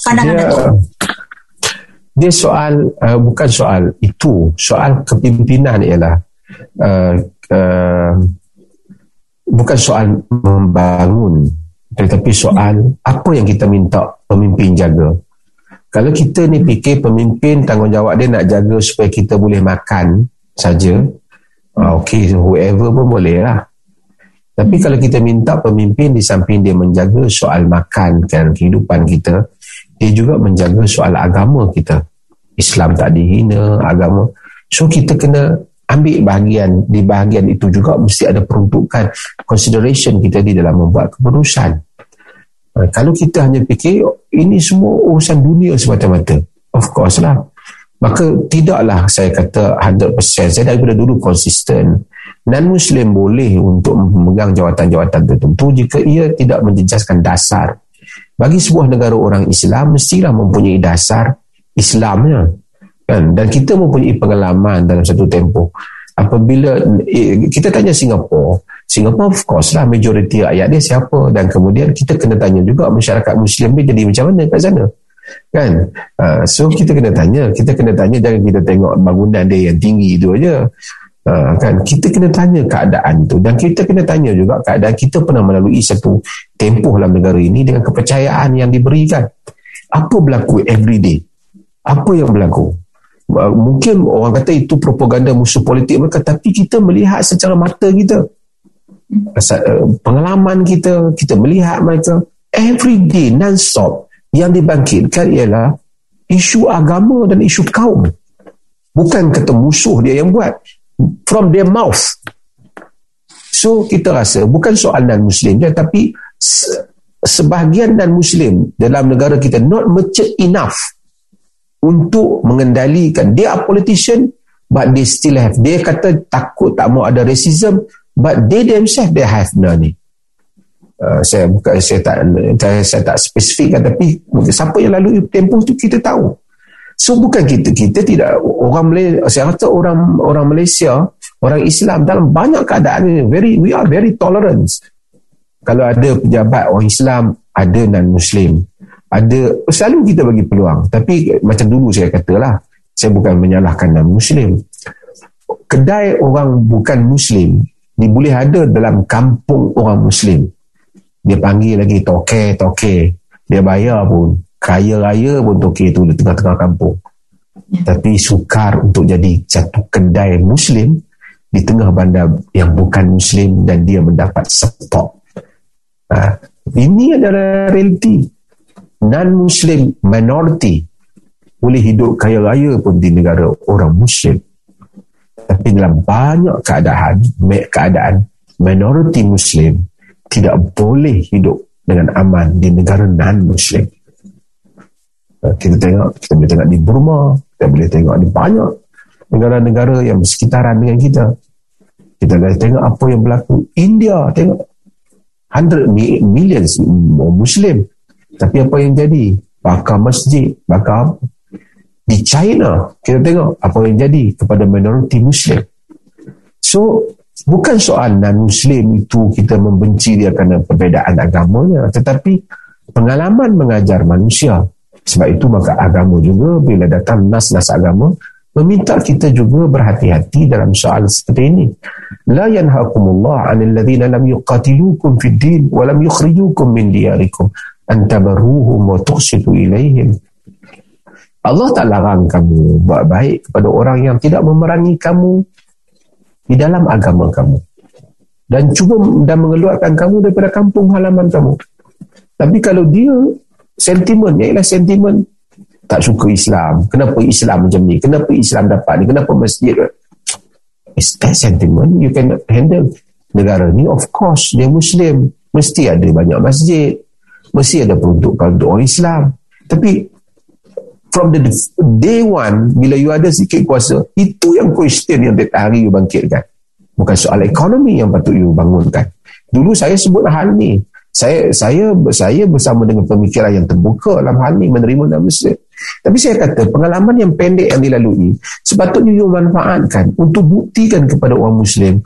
Pandangan dia, Datuk? Dia soal, uh, bukan soal itu. Soal kepimpinan ialah uh, uh, bukan soal membangun tetapi soal apa yang kita minta pemimpin jaga kalau kita ni fikir pemimpin tanggungjawab dia nak jaga supaya kita boleh makan saja uh, okey whoever pun boleh lah tapi kalau kita minta pemimpin di samping dia menjaga soal makan dan kehidupan kita dia juga menjaga soal agama kita. Islam tak dihina agama. So kita kena ambil bahagian. Di bahagian itu juga mesti ada peruntukan consideration kita di dalam membuat keputusan. Uh, kalau kita hanya fikir ini semua urusan dunia semata-mata. Of course lah. Maka tidaklah saya kata 100% saya daripada dulu konsisten. Non-muslim boleh untuk memegang jawatan-jawatan tertentu jika ia tidak menjejaskan dasar bagi sebuah negara orang Islam mestilah mempunyai dasar Islamnya. Kan? Dan kita mempunyai pengalaman dalam satu tempoh. Apabila eh, kita tanya Singapura Singapura of course lah majoriti rakyat dia siapa. Dan kemudian kita kena tanya juga masyarakat Muslim dia jadi macam mana kat sana. Kan? Uh, so kita kena tanya. Kita kena tanya jangan kita tengok bangunan dia yang tinggi itu aja Uh, kan? Kita kena tanya keadaan tu. Dan kita kena tanya juga keadaan kita pernah melalui satu tempoh dalam negara ini dengan kepercayaan yang diberikan. Apa berlaku every day? Apa yang berlaku? Uh, mungkin orang kata itu propaganda musuh politik mereka tapi kita melihat secara mata kita. Uh, pengalaman kita kita melihat mereka. Every day non-stop yang dibangkitkan ialah isu agama dan isu kaum. Bukan kata musuh dia yang buat from their mouth. So kita rasa bukan soal non-muslim je tapi sebahagian non-muslim dalam negara kita not mature enough untuk mengendalikan. Dia are politician but they still have dia kata takut tak mau ada racism but they themselves they have none. Uh, saya bukan saya tak saya, saya tak spesifik tapi siapa yang lalu tempoh tu kita tahu so bukan kita kita tidak orang Malaysia saya kata orang orang Malaysia orang Islam dalam banyak keadaan ini very we are very tolerant. Kalau ada pejabat orang Islam ada non Muslim ada selalu kita bagi peluang. Tapi macam dulu saya katalah saya bukan menyalahkan non muslim kedai orang bukan muslim dia boleh ada dalam kampung orang muslim. Dia panggil lagi toke toke dia bayar pun kaya raya pun toke tu di tengah-tengah kampung tapi sukar untuk jadi satu kedai muslim di tengah bandar yang bukan muslim dan dia mendapat support ha, ini adalah realiti non-Muslim minority boleh hidup kaya raya pun di negara orang Muslim. Tapi dalam banyak keadaan, keadaan minority Muslim tidak boleh hidup dengan aman di negara non-Muslim. Kita tengok, kita boleh tengok di Burma, kita boleh tengok di banyak negara-negara yang bersekitaran dengan kita. Kita boleh tengok apa yang berlaku. India, tengok 100 millions Muslim tapi apa yang jadi? Bakar masjid, bakar di China kita tengok apa yang jadi kepada minoriti Muslim. So bukan soal non Muslim itu kita membenci dia kerana perbezaan agamanya, tetapi pengalaman mengajar manusia. Sebab itu maka agama juga bila datang nas-nas agama meminta kita juga berhati-hati dalam soal seperti ini. La yanhaqumullah 'anil ladzina lam yuqatilukum fid din wa lam yukhrijukum min diyarikum antabaruhum wa tuqsitu ilaihim Allah tak larang kamu buat baik kepada orang yang tidak memerangi kamu di dalam agama kamu. Dan cuba dan mengeluarkan kamu daripada kampung halaman kamu. Tapi kalau dia sentimen ialah sentimen. Tak suka Islam. Kenapa Islam macam ni? Kenapa Islam dapat ni? Kenapa masjid? Is that sentiment you can handle. Negara ni of course dia Muslim. Mesti ada banyak masjid. Mesti ada peruntukan untuk orang Islam. Tapi from the day one bila you ada sikit kuasa itu yang question yang tiap hari you bangkitkan. Bukan soal ekonomi yang patut you bangunkan. Dulu saya sebut hal ni saya saya saya bersama dengan pemikiran yang terbuka dalam hal ini menerima dan Mesir. Tapi saya kata pengalaman yang pendek yang dilalui sepatutnya you manfaatkan untuk buktikan kepada orang Muslim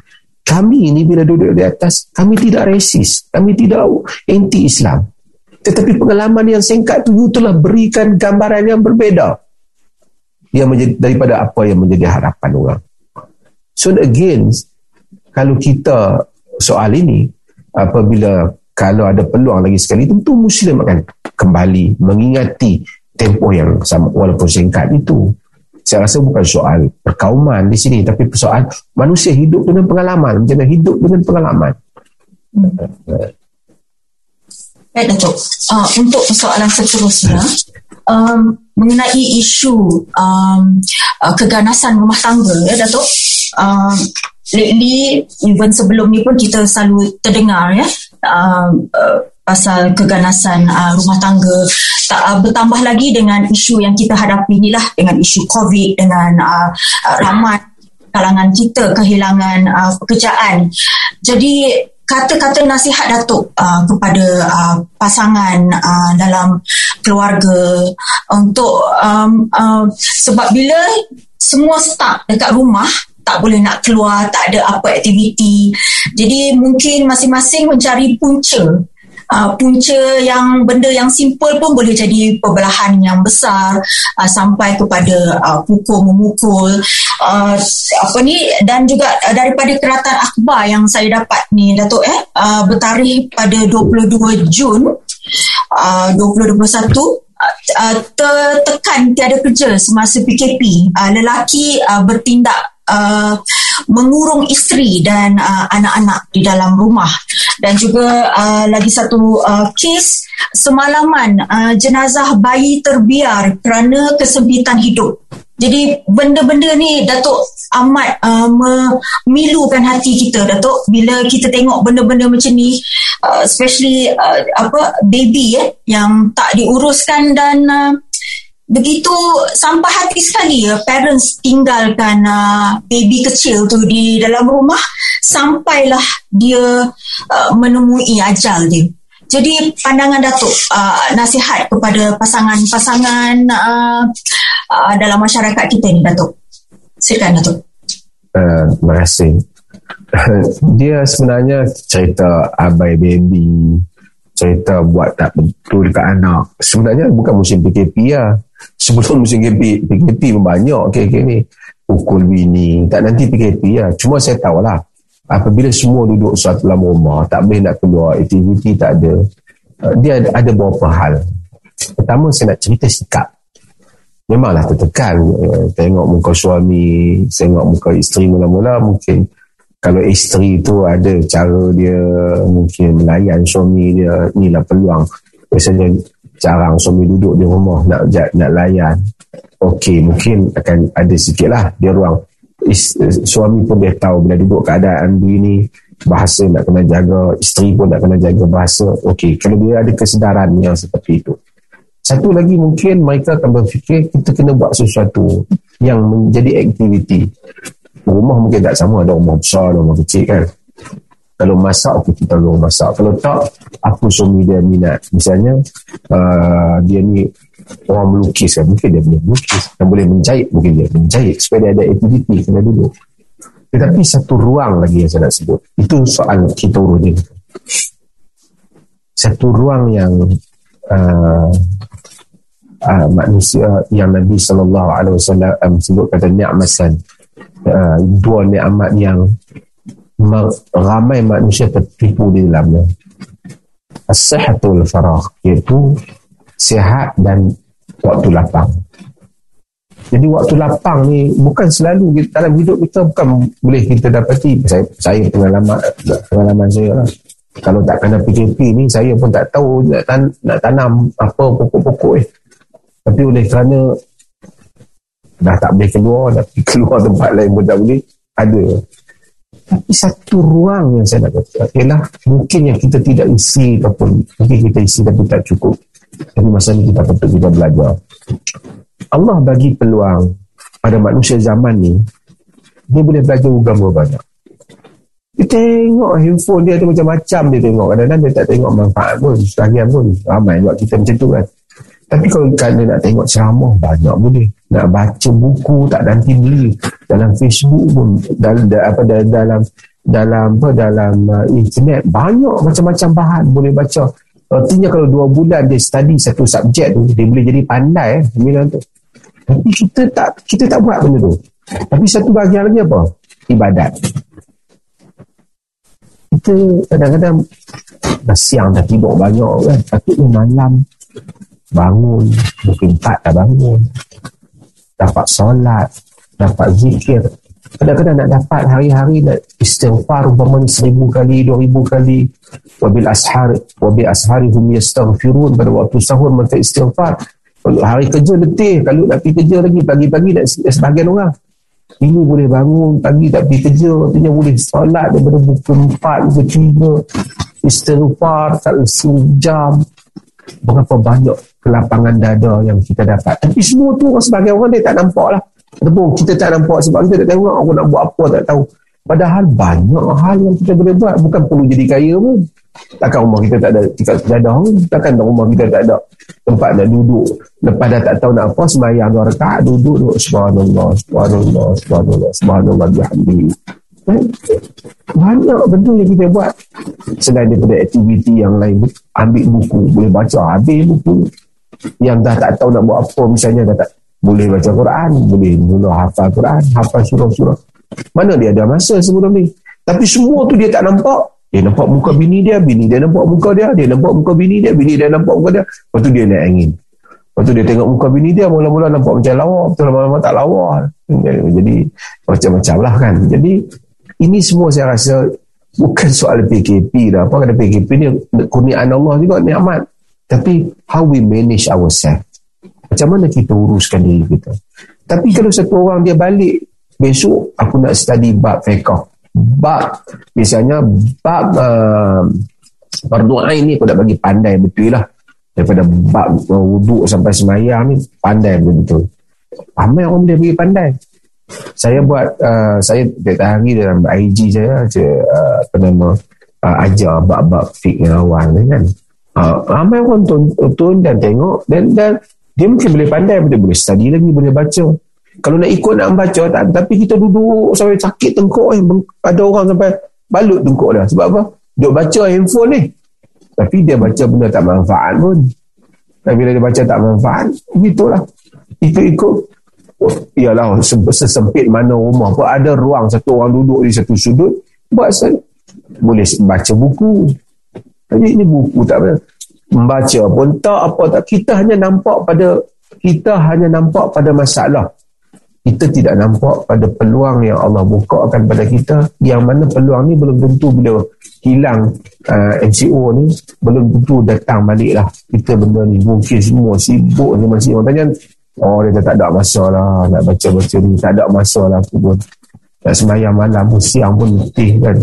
kami ini bila duduk di atas kami tidak resis, kami tidak anti Islam. Tetapi pengalaman yang singkat itu you telah berikan gambaran yang berbeza yang menjadi, daripada apa yang menjadi harapan orang. So again, kalau kita soal ini apabila kalau ada peluang lagi sekali tentu Muslim akan kembali mengingati tempoh yang sama. Walaupun singkat itu saya rasa bukan soal perkauman di sini tapi soal manusia hidup dengan pengalaman macam mana hidup dengan pengalaman. Hmm. Baik Datuk, uh, untuk persoalan seterusnya um, mengenai isu um, uh, keganasan rumah tangga ya Datuk. Uh, lately even sebelum ni pun kita selalu terdengar ya uh, uh, pasal keganasan uh, rumah tangga. Tak uh, bertambah lagi dengan isu yang kita hadapi inilah dengan isu covid dengan uh, uh, ramai kalangan kita kehilangan uh, pekerjaan. Jadi kata-kata nasihat datuk uh, kepada uh, pasangan uh, dalam keluarga untuk um, uh, sebab bila semua stuck dekat rumah tak boleh nak keluar, tak ada apa aktiviti. Jadi mungkin masing-masing mencari punca. Uh, punca yang benda yang simple pun boleh jadi perbelahan yang besar uh, sampai kepada uh, pukul memukul uh, apa ni dan juga uh, daripada keratan akhbar yang saya dapat ni Datuk eh uh, bertarikh pada 22 Jun uh, 2021 Uh, tertekan tiada kerja semasa PKP uh, lelaki uh, bertindak uh, mengurung isteri dan uh, anak-anak di dalam rumah. Dan juga uh, lagi satu uh, kes semalaman uh, jenazah bayi terbiar kerana kesempitan hidup. Jadi benda-benda ni Datuk amat uh, memilukan hati kita Datuk. Bila kita tengok benda-benda macam ni uh, especially uh, apa baby eh yang tak diuruskan dan uh, begitu sampai hati sekali ya parents tinggalkan uh, baby kecil tu di dalam rumah sampailah dia uh, menemui ajal dia. Jadi pandangan Datuk uh, nasihat kepada pasangan-pasangan uh, uh, dalam masyarakat kita ni Datuk. Silakan Datuk. Uh, terima kasih. dia sebenarnya cerita abai baby cerita buat tak betul dekat anak. Sebenarnya bukan musim PKP lah. Sebelum musim PKP, PKP banyak KK ni. Pukul bini tak nanti PKP lah. Cuma saya tahu lah apabila semua duduk satu dalam rumah tak boleh nak keluar aktiviti tak ada uh, dia ada, ada beberapa hal. Pertama saya nak cerita sikap. Memanglah tertekan uh, tengok muka suami tengok muka isteri mula-mula mungkin kalau isteri tu ada cara dia mungkin melayan suami dia inilah peluang. Biasanya jarang suami duduk di rumah nak nak layan. Okey mungkin akan ada sikit lah dia ruang. Is, suami pun dia tahu bila duduk keadaan begini bahasa nak kena jaga isteri pun nak kena jaga bahasa. Okey kalau dia ada kesedaran yang seperti itu. Satu lagi mungkin mereka akan berfikir kita kena buat sesuatu yang menjadi aktiviti rumah mungkin tak sama. Ada rumah besar ada rumah kecil kan. Kalau masak kita tahu masak. Kalau tak apa suami dia minat. Misalnya uh, dia ni orang melukis kan. Mungkin dia boleh melukis. Dan boleh menjahit mungkin dia menjahit. Supaya dia ada aktiviti kena dulu. Tetapi satu ruang lagi yang saya nak sebut. Itu soal kita urus satu ruang yang uh, uh, manusia yang Nabi SAW sebut kata ni'masan dua ni'mat yang ramai manusia tertipu di dalamnya. As-sihatul faragh iaitu sihat dan waktu lapang. Jadi waktu lapang ni bukan selalu dalam hidup kita bukan boleh kita dapati. Saya, saya pengalaman pengalaman saya lah. Kalau tak kena PKP ni saya pun tak tahu nak, tan, nak tanam apa pokok-pokok eh. tapi oleh kerana dah tak boleh keluar dah keluar tempat lain pun tak boleh ada tapi satu ruang yang saya nak kata ialah mungkin yang kita tidak isi ataupun mungkin kita isi tapi tak cukup. Jadi masa ini kita patut kita belajar. Allah bagi peluang pada manusia zaman ni dia boleh belajar agama banyak. dia tengok handphone dia tu macam-macam dia tengok kadang-kadang dia tak tengok manfaat pun sebagian pun ramai buat kita macam tu kan tapi kalau kan nak tengok ceramah banyak boleh. Nak baca buku tak nanti beli. Dalam Facebook pun dalam apa dalam dalam apa dalam uh, internet banyak macam-macam bahan boleh baca. Artinya kalau dua bulan dia study satu subjek tu dia boleh jadi pandai eh, tu. Tapi kita tak kita tak buat benda tu. Tapi satu bahagian lagi apa? Ibadat. Kita kadang-kadang dah siang dah tidur banyak kan? Takutnya malam bangun. Mungkin tak dah bangun. Dapat solat. Dapat zikir. Kadang-kadang nak dapat hari-hari nak istighfar umpama seribu kali dua ribu kali. Wabil ashar wabil ashari hum yastaghfirun. Pada waktu sahur mereka istighfar. Kalau hari kerja letih. Kalau nak pergi kerja lagi pagi-pagi nak sebagian orang. Ini boleh bangun pagi tak pergi kerja. Artinya boleh solat daripada buku empat buku tiga. Istighfar tak jam berapa banyak kelapangan dada yang kita dapat tapi semua tu sebagai orang dia tak nampak lah Tepung kita tak nampak sebab kita tak tengok aku nak buat apa tak tahu. Padahal banyak hal yang kita boleh buat. Bukan perlu jadi kaya pun. Takkan rumah kita tak ada tingkat sejadah pun. Takkan rumah kita tak ada tempat nak duduk. Lepas dah tak tahu nak apa, semayang dua rekat, duduk, duduk. Subhanallah, subhanallah, subhanallah, subhanallah, bihamdi. Eh, banyak benda yang kita buat. Selain daripada aktiviti yang lain, ambil buku, boleh baca, habis buku. Yang dah tak tahu nak buat apa, misalnya dah tak boleh baca Quran, boleh mula hafal Quran, hafal surah-surah. Mana dia ada masa sebelum ni? Tapi semua tu dia tak nampak. Dia nampak muka bini dia, bini dia nampak muka dia, dia nampak muka bini dia, bini dia nampak muka dia. Lepas tu dia naik angin. Lepas tu dia tengok muka bini dia, mula-mula nampak macam lawa, betul lama-lama tak lawa. Jadi macam-macam lah kan. Jadi ini semua saya rasa bukan soal PKP dah. Apa kata PKP ni kurniaan Allah juga, nikmat. Tapi how we manage ourselves. Macam mana kita uruskan diri kita? Tapi kalau satu orang dia balik besok aku nak study bab fiqh. Bab misalnya bab uh, berdoa ini aku nak bagi pandai betul lah. Daripada bab uh, wuduk sampai semayang ni pandai betul. Ramai orang boleh bagi pandai. Saya buat uh, saya tiap hari dalam IG saya uh, apa nama uh, ajar bab-bab fiqh awal ni kan. Uh, ramai orang tonton dan tengok dan dan dia mungkin boleh pandai, dia boleh study lagi, boleh baca. Kalau nak ikut nak baca, tak, tapi kita duduk sampai sakit tengkuk eh. Ada orang sampai balut tengkuk dah. Sebab apa? Duk baca handphone ni. Tapi dia baca benda tak manfaat pun. Tapi bila dia baca tak manfaat, begitulah. Ikut-ikut. Ialah sesempit mana rumah pun ada ruang satu orang duduk di satu sudut. Buat boleh baca buku. Tapi ini buku tak apa. Membaca pun tak apa. Tak kita hanya nampak pada kita hanya nampak pada masalah. Kita tidak nampak pada peluang yang Allah bukakan pada kita. Yang mana peluang ni belum tentu bila hilang uh, MCO ni belum tentu datang balik lah kita benda ni mungkin semua sibuk ni masih orang tanya oh dia tak ada masa lah nak baca-baca ni. Tak ada masa lah aku pun. Nak semayang malam pun siang pun letih kan.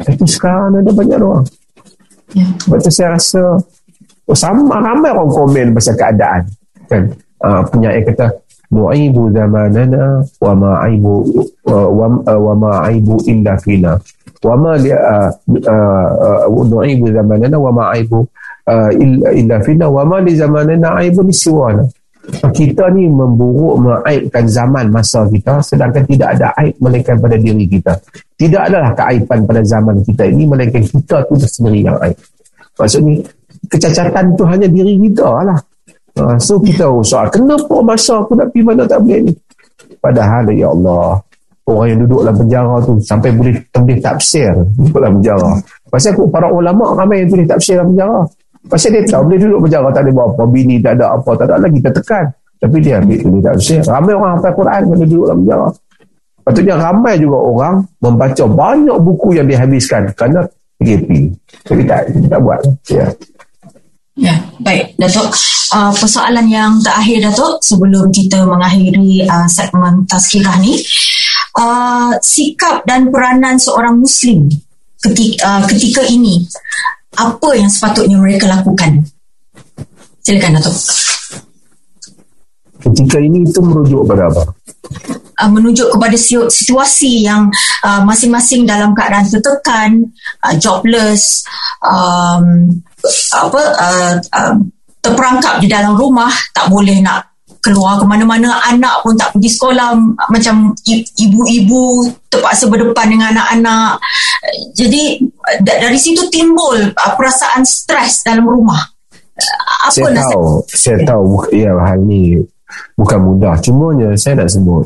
Tapi sekarang ada banyak orang ya. sebab tu saya rasa Oh, sama ramai orang komen pasal keadaan. Kan? Uh, penyair kata, Nu'ibu zamanana wa ma'aibu uh, wa, uh, wa ma'aibu illa fina. Wa ma li uh, uh, uh, zamanana wa ma'aibu uh, illa, illa fina wa ma li zamanana aibu siwana. Kita ni memburuk mengaibkan zaman masa kita sedangkan tidak ada aib melainkan pada diri kita. Tidak adalah keaiban pada zaman kita ini melainkan kita tu sendiri yang aib. Maksudnya kecacatan tu hanya diri kita lah. Uh, so kita usah kenapa masa aku nak pergi mana tak boleh ni? Padahal ya Allah, orang yang duduk dalam penjara tu sampai boleh tulis tafsir duduk dalam penjara. Pasal aku para ulama ramai yang tulis tafsir dalam penjara. Pasal dia tahu boleh duduk penjara tak ada buat apa, bini tak ada apa, tak ada lagi kita tekan. Tapi dia ambil tulis tafsir. Ramai orang hafal Quran yang duduk dalam penjara. Patutnya ramai juga orang membaca banyak buku yang dihabiskan kerana PKP. Jadi tak, tak buat. Ya. Ya, baik Datuk. Uh, persoalan yang terakhir Datuk sebelum kita mengakhiri uh, segmen tazkirah ni. Uh, sikap dan peranan seorang Muslim ketika, uh, ketika ini, apa yang sepatutnya mereka lakukan? Silakan Datuk. Ketika ini itu merujuk kepada apa? Uh, menunjuk kepada situasi yang uh, masing-masing dalam keadaan tertekan, uh, jobless, um, apa uh, uh, terperangkap di dalam rumah, tak boleh nak keluar ke mana-mana anak pun tak pergi sekolah macam ibu-ibu terpaksa berdepan dengan anak-anak. Jadi dari situ timbul perasaan stres dalam rumah. Apa saya tahu saya, saya tahu ya hal ni bukan mudah. Cuma saya nak sebut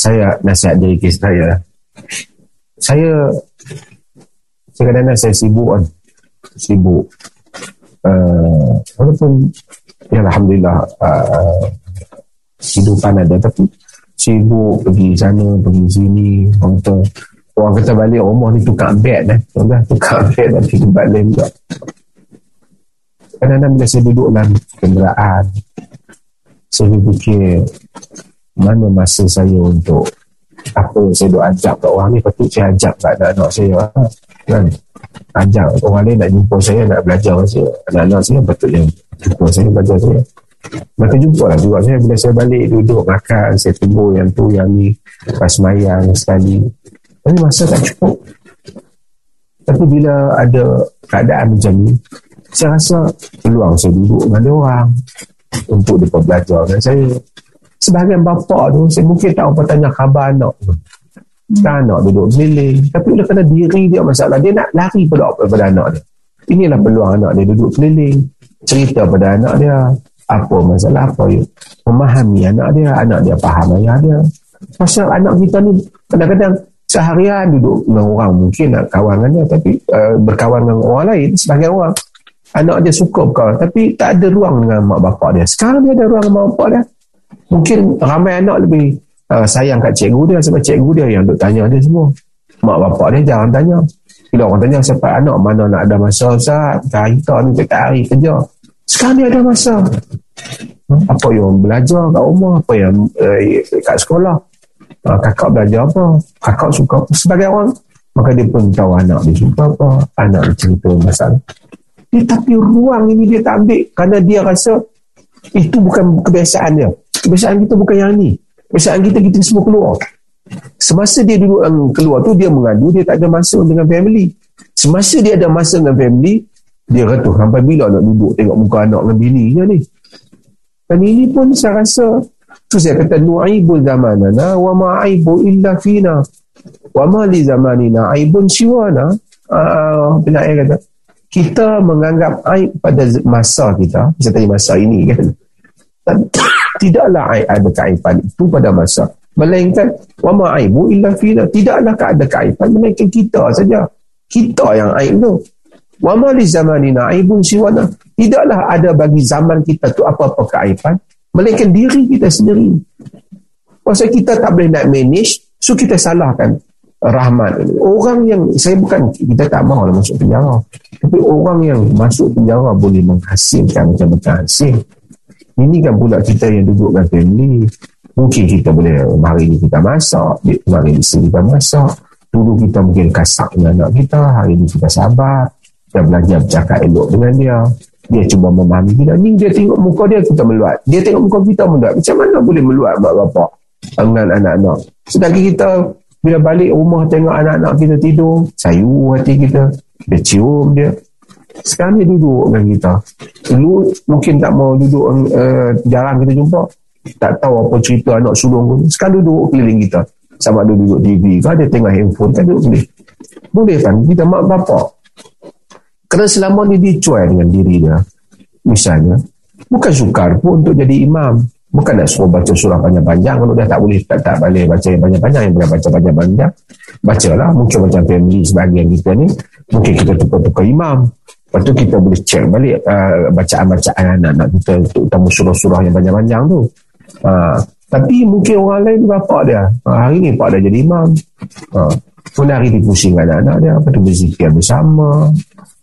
saya nasihat diri saya. Saya kadang-kadang saya sibuk kan. Sibuk. Uh, walaupun ya Alhamdulillah uh, hidupan ada tapi sibuk pergi sana pergi sini kata orang kata balik rumah ni tukar bed eh. Tuan tukar bed dan pergi tempat lain juga. Kadang-kadang bila saya duduk dalam kenderaan saya fikir mana masa saya untuk apa yang saya duk ajak kat orang ni? Patut saya ajak kat anak-anak saya kan? Ajak orang lain nak jumpa saya nak belajar saya anak-anak saya patutnya jumpa saya belajar saya maka jumpa lah juga. Saya bila saya balik duduk makan saya tunggu yang tu yang ni pas mayang sekali tapi masa tak cukup. Tapi bila ada keadaan macam ni saya rasa peluang saya duduk dengan dia orang untuk dia belajar. Dengan saya sebahagian bapa tu saya mungkin tak apa tanya khabar anak. Tu kan anak duduk keliling tapi dia kena diri dia masalah dia nak lari pada, pada anak dia. Inilah peluang anak dia duduk keliling cerita pada anak dia. Apa masalah apa ya memahami anak dia anak dia faham ayah dia. Pasal anak kita ni kadang-kadang seharian duduk dengan orang mungkin nak kawan dengan dia tapi uh, berkawan dengan orang lain sebagai orang anak dia suka berkawan tapi tak ada ruang dengan mak bapak dia. Sekarang dia ada ruang dengan mak bapak dia. Mungkin ramai anak lebih uh, sayang kat cikgu dia sebab cikgu dia yang duk tanya dia semua. Mak bapak dia jangan tanya bila orang tanya siapa anak? Mana nak ada masa Ustaz? Hari ni kita hari kerja. Sekarang ni ada masa. Hmm? apa yang belajar kat rumah? Apa yang uh, kat sekolah? Uh, kakak belajar apa? Kakak suka sebagai orang. Maka dia pun tahu anak dia suka apa. Anak dia cerita masalah dia, tapi ruang ini dia tak ambil. Kerana dia rasa itu bukan kebiasaan dia. Kebiasaan kita bukan yang ni. Kebiasaan kita kita semua keluar semasa dia duduk keluar tu dia mengadu dia tak ada masa dengan family. Semasa dia ada masa dengan family dia kata sampai bila nak duduk tengok muka anak dengan bini je ni. Dan ini pun saya rasa tu saya kata nu'aibu zamanana wa ma'aibu illa fina. Wa ma li zamanina aibun siwana. Uh, benar ya kata kita menganggap aib pada masa kita saya tanya masa ini kan. Tidaklah aib ada kaiban itu pada masa melainkan wa ma aibu illa fina tidaklah ada kaiban melainkan kita saja. Kita yang aib tu. Wa ma li zamanina aibun siwana tidaklah ada bagi zaman kita tu apa-apa keaiban melainkan diri kita sendiri. Pasal kita tak boleh nak manage so kita salahkan rahmat orang yang saya bukan kita tak mahu lah masuk penjara. Tapi orang yang masuk penjara boleh menghasilkan macam-macam hasil. Ini kan pula kita yang duduk family. Mungkin kita boleh hari ini kita masak, hari ini kita masak. Dulu kita mungkin kasak dengan anak kita, hari ini kita sabar. Kita belajar bercakap elok dengan dia. Dia cuba memahami kita. Ni dia tengok muka dia, kita meluat. Dia tengok muka kita meluat. Macam mana boleh meluat mak bapak dengan anak-anak? Sedangkan kita bila balik rumah tengok anak-anak kita tidur, sayu hati kita. Dia cium dia sekarang ni duduk dengan kita dulu mungkin tak mau duduk uh, jarang kita jumpa tak tahu apa cerita anak sulung pun. Sekarang duduk keliling kita. Sama ada duduk TV ke ada tengah handphone kan duduk boleh. Boleh kan? Kita mak bapak. Kerana selama ni dia cuai dengan diri dia misalnya bukan sukar pun untuk jadi imam. Bukan nak suruh baca surah panjang-panjang kalau dah tak boleh tak, tak boleh baca yang panjang-panjang yang boleh baca panjang-panjang bacalah. Mungkin macam family sebagian kita ni mungkin kita tukar-tukar imam. Lepas tu kita boleh check balik uh, bacaan-bacaan anak-anak kita terutama surah-surah yang panjang-panjang tu. Uh, tapi mungkin orang lain bapak dia. Uh, hari ni pak dia jadi imam. Uh, pun hari dia pusing anak-anak dia. Lepas tu berzikir bersama.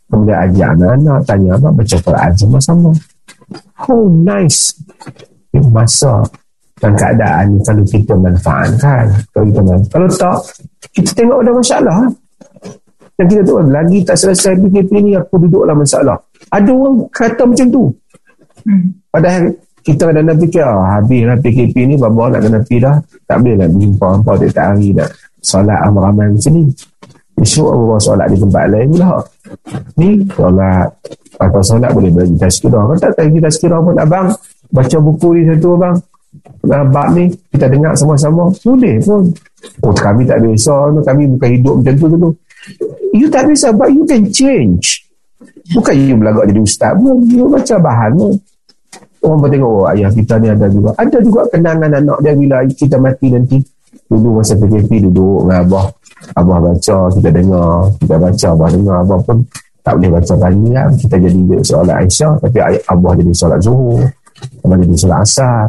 Kemudian ajak anak-anak tanya apa baca Quran sama-sama. How nice. Masa dan keadaan ni kalau kita manfaatkan. Kalau kita manfaatkan. Kalau tak, kita tengok ada masalah. Dan kita tahu lagi tak selesai PKP ni aku duduk dalam masalah. Ada orang kata macam tu. Hmm. Padahal kita kadang-kadang fikir ah, habis lah PKP ni bapa nak kena pergi dah. Tak boleh nak jumpa apa tiap hari dah. solat ramai-ramai macam ni. Esok orang solat di tempat lain pula. Ni solat atau solat boleh bagi tazkirah. Kalau tak bagi tazkirah pun abang baca buku ni satu abang. Bab ni kita dengar sama-sama. Boleh pun. Oh kami tak biasa. Kami bukan hidup macam tu tu. You tak biasa but you can change. Bukan you belagak jadi ustaz pun. You baca bahan pun. Orang pun tengok, oh ayah kita ni ada juga. Ada juga kenangan anak dia bila kita mati nanti. Dulu masa PKP duduk dengan abah Abah baca, kita dengar, kita baca, Abah dengar, Abah pun tak boleh baca kan. Kita jadi solat Aisyah, tapi Abah jadi solat Zuhur, Abah jadi solat Asar.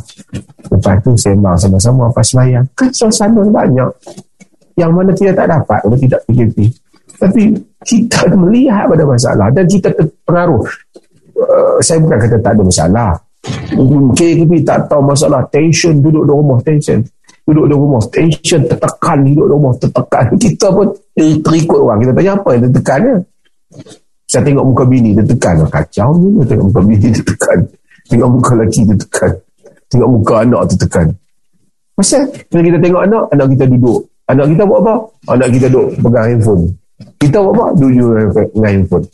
Lepas tu sembang sama-sama pas semayang. Kan suasana banyak yang mana kita tak dapat kalau tidak PKP. Tapi kita melihat pada masalah dan kita terpengaruh. Uh, saya bukan kata tak ada masalah. KKP tak tahu masalah tension duduk di rumah tension. Duduk di rumah tension tertekan duduk di rumah tertekan. Kita pun terikut orang. Kita tanya apa yang tertekan ya? saya tengok muka bini tertekan kacau ni tengok muka bini tertekan tengok muka lelaki tertekan tengok muka anak tertekan pasal bila kita tengok anak anak kita duduk. Anak kita buat apa? Anak kita duduk pegang handphone. Kita buat apa? Duduk dengan handphone.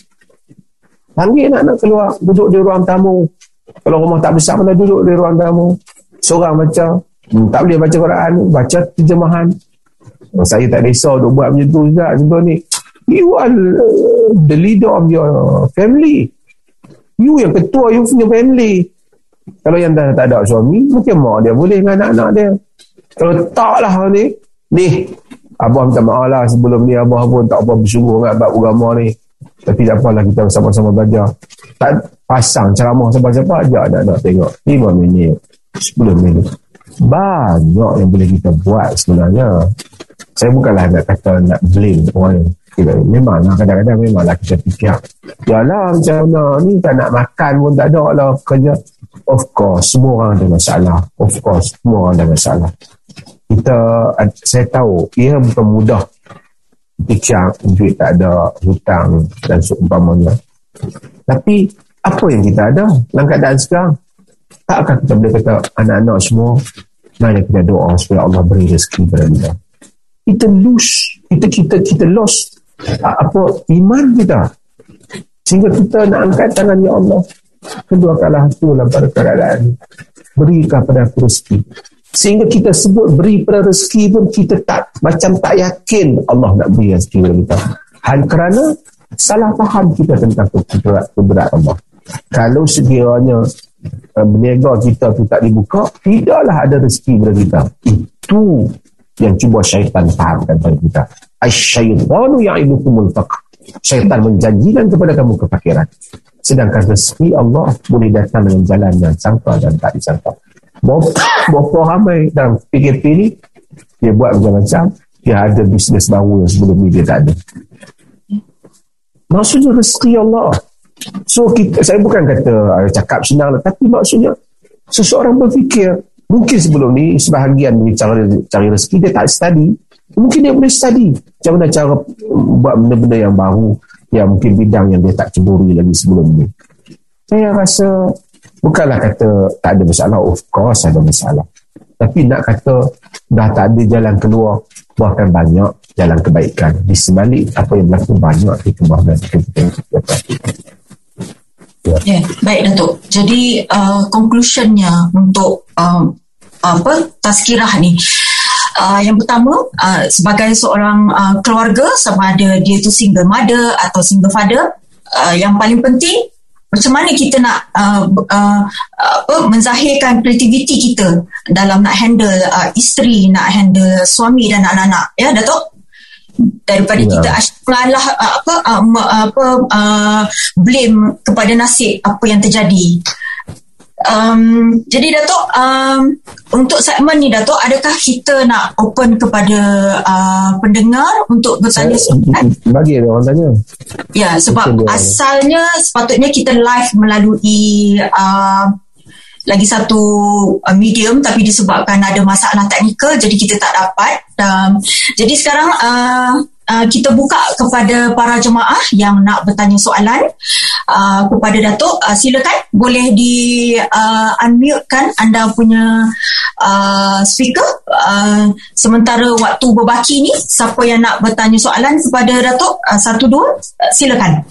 Panggil anak-anak keluar duduk di ruang tamu kalau rumah tak besar mana duduk di ruang tamu seorang macam Hmm, tak boleh baca Quran, baca terjemahan. Oh, saya tak risau untuk buat macam tu juga. Contoh ni, you are the leader of your family. You yang ketua you punya family. Kalau yang dah tak ada suami, mungkin mak dia boleh dengan anak-anak dia. Kalau tak lah ni, ni, Abah minta maaf lah sebelum ni Abah pun tak apa bersungguh dengan abad agama ni. Tapi tak apalah kita sama-sama belajar. Tak pasang ceramah siapa-siapa aja anak-anak tengok. 5 minit, 10 minit. Banyak yang boleh kita buat sebenarnya. Saya bukanlah nak kata nak blame orang. Memanglah kadang-kadang memanglah kita fikir yalah macam mana? Ni tak nak makan pun tak ada lah kerja. Of course semua orang ada masalah. Of course semua orang ada masalah. Kita saya tahu ia bukan mudah fikir duit tak ada hutang dan seumpamanya tapi apa yang kita ada dalam keadaan sekarang Takkah kita boleh kata anak-anak semua Mari kita doa supaya Allah beri rezeki kepada kita. Kita lose. Kita, kita, kita lost apa iman kita. Sehingga kita nak angkat tangan Ya Allah. Kedua kalah dalam pada keadaan. Berikan pada aku rezeki. Sehingga kita sebut beri pada rezeki pun kita tak macam tak yakin Allah nak beri rezeki kepada kita. Hal kerana salah faham kita tentang keberat Allah. Kalau sekiranya uh, berniaga kita tu tak dibuka, tidaklah ada rezeki kepada kita. Itu yang cuba syaitan fahamkan kepada kita. Asyaitanu ya'idukumul faqr. Syaitan menjanjikan kepada kamu kefakiran. Sedangkan rezeki Allah boleh datang dengan jalan yang sangka dan tak disangka. Berapa ramai. Dalam PKP ni, dia buat macam-macam, dia ada bisnes baru yang sebelum ni dia tak ada. Maksudnya rezeki Allah. So kita, saya bukan kata uh, cakap senang lah, tapi maksudnya seseorang berfikir mungkin sebelum ni sebahagian cara, cari rezeki dia tak study. Mungkin dia boleh study. Macam mana cara buat benda-benda yang baru yang mungkin bidang yang dia tak cemburi lagi sebelum ni. Saya rasa bukanlah kata tak ada masalah. Of course ada masalah. Tapi nak kata dah tak ada jalan keluar bahkan banyak jalan kebaikan. Di sebalik apa yang berlaku banyak hikmah dan kita Ya, yeah, baik Datuk. Jadi uh, conclusionnya untuk uh, apa tazkirah ni. Uh, yang pertama uh, sebagai seorang uh, keluarga sama ada dia tu single mother atau single father uh, yang paling penting macam mana kita nak uh, uh, apa menzahirkan kreativiti kita dalam nak handle uh, isteri nak handle suami dan anak-anak ya Datuk daripada yeah. kita mengalah uh, apa uh, apa uh, blame kepada nasib apa yang terjadi. Um, jadi Datuk um, untuk segmen ni Datuk adakah kita nak open kepada uh, pendengar untuk bertanya soalan? Bagi ada orang tanya. Ya sebab asalnya sepatutnya kita live melalui uh, lagi satu uh, medium tapi disebabkan ada masalah teknikal jadi kita tak dapat um, jadi sekarang uh, uh, kita buka kepada para jemaah yang nak bertanya soalan uh, kepada Datuk. Uh, silakan boleh di uh, unmute-kan anda punya uh, speaker. Uh, sementara waktu berbaki ni, siapa yang nak bertanya soalan kepada Datuk? Uh, satu, dua, uh, silakan.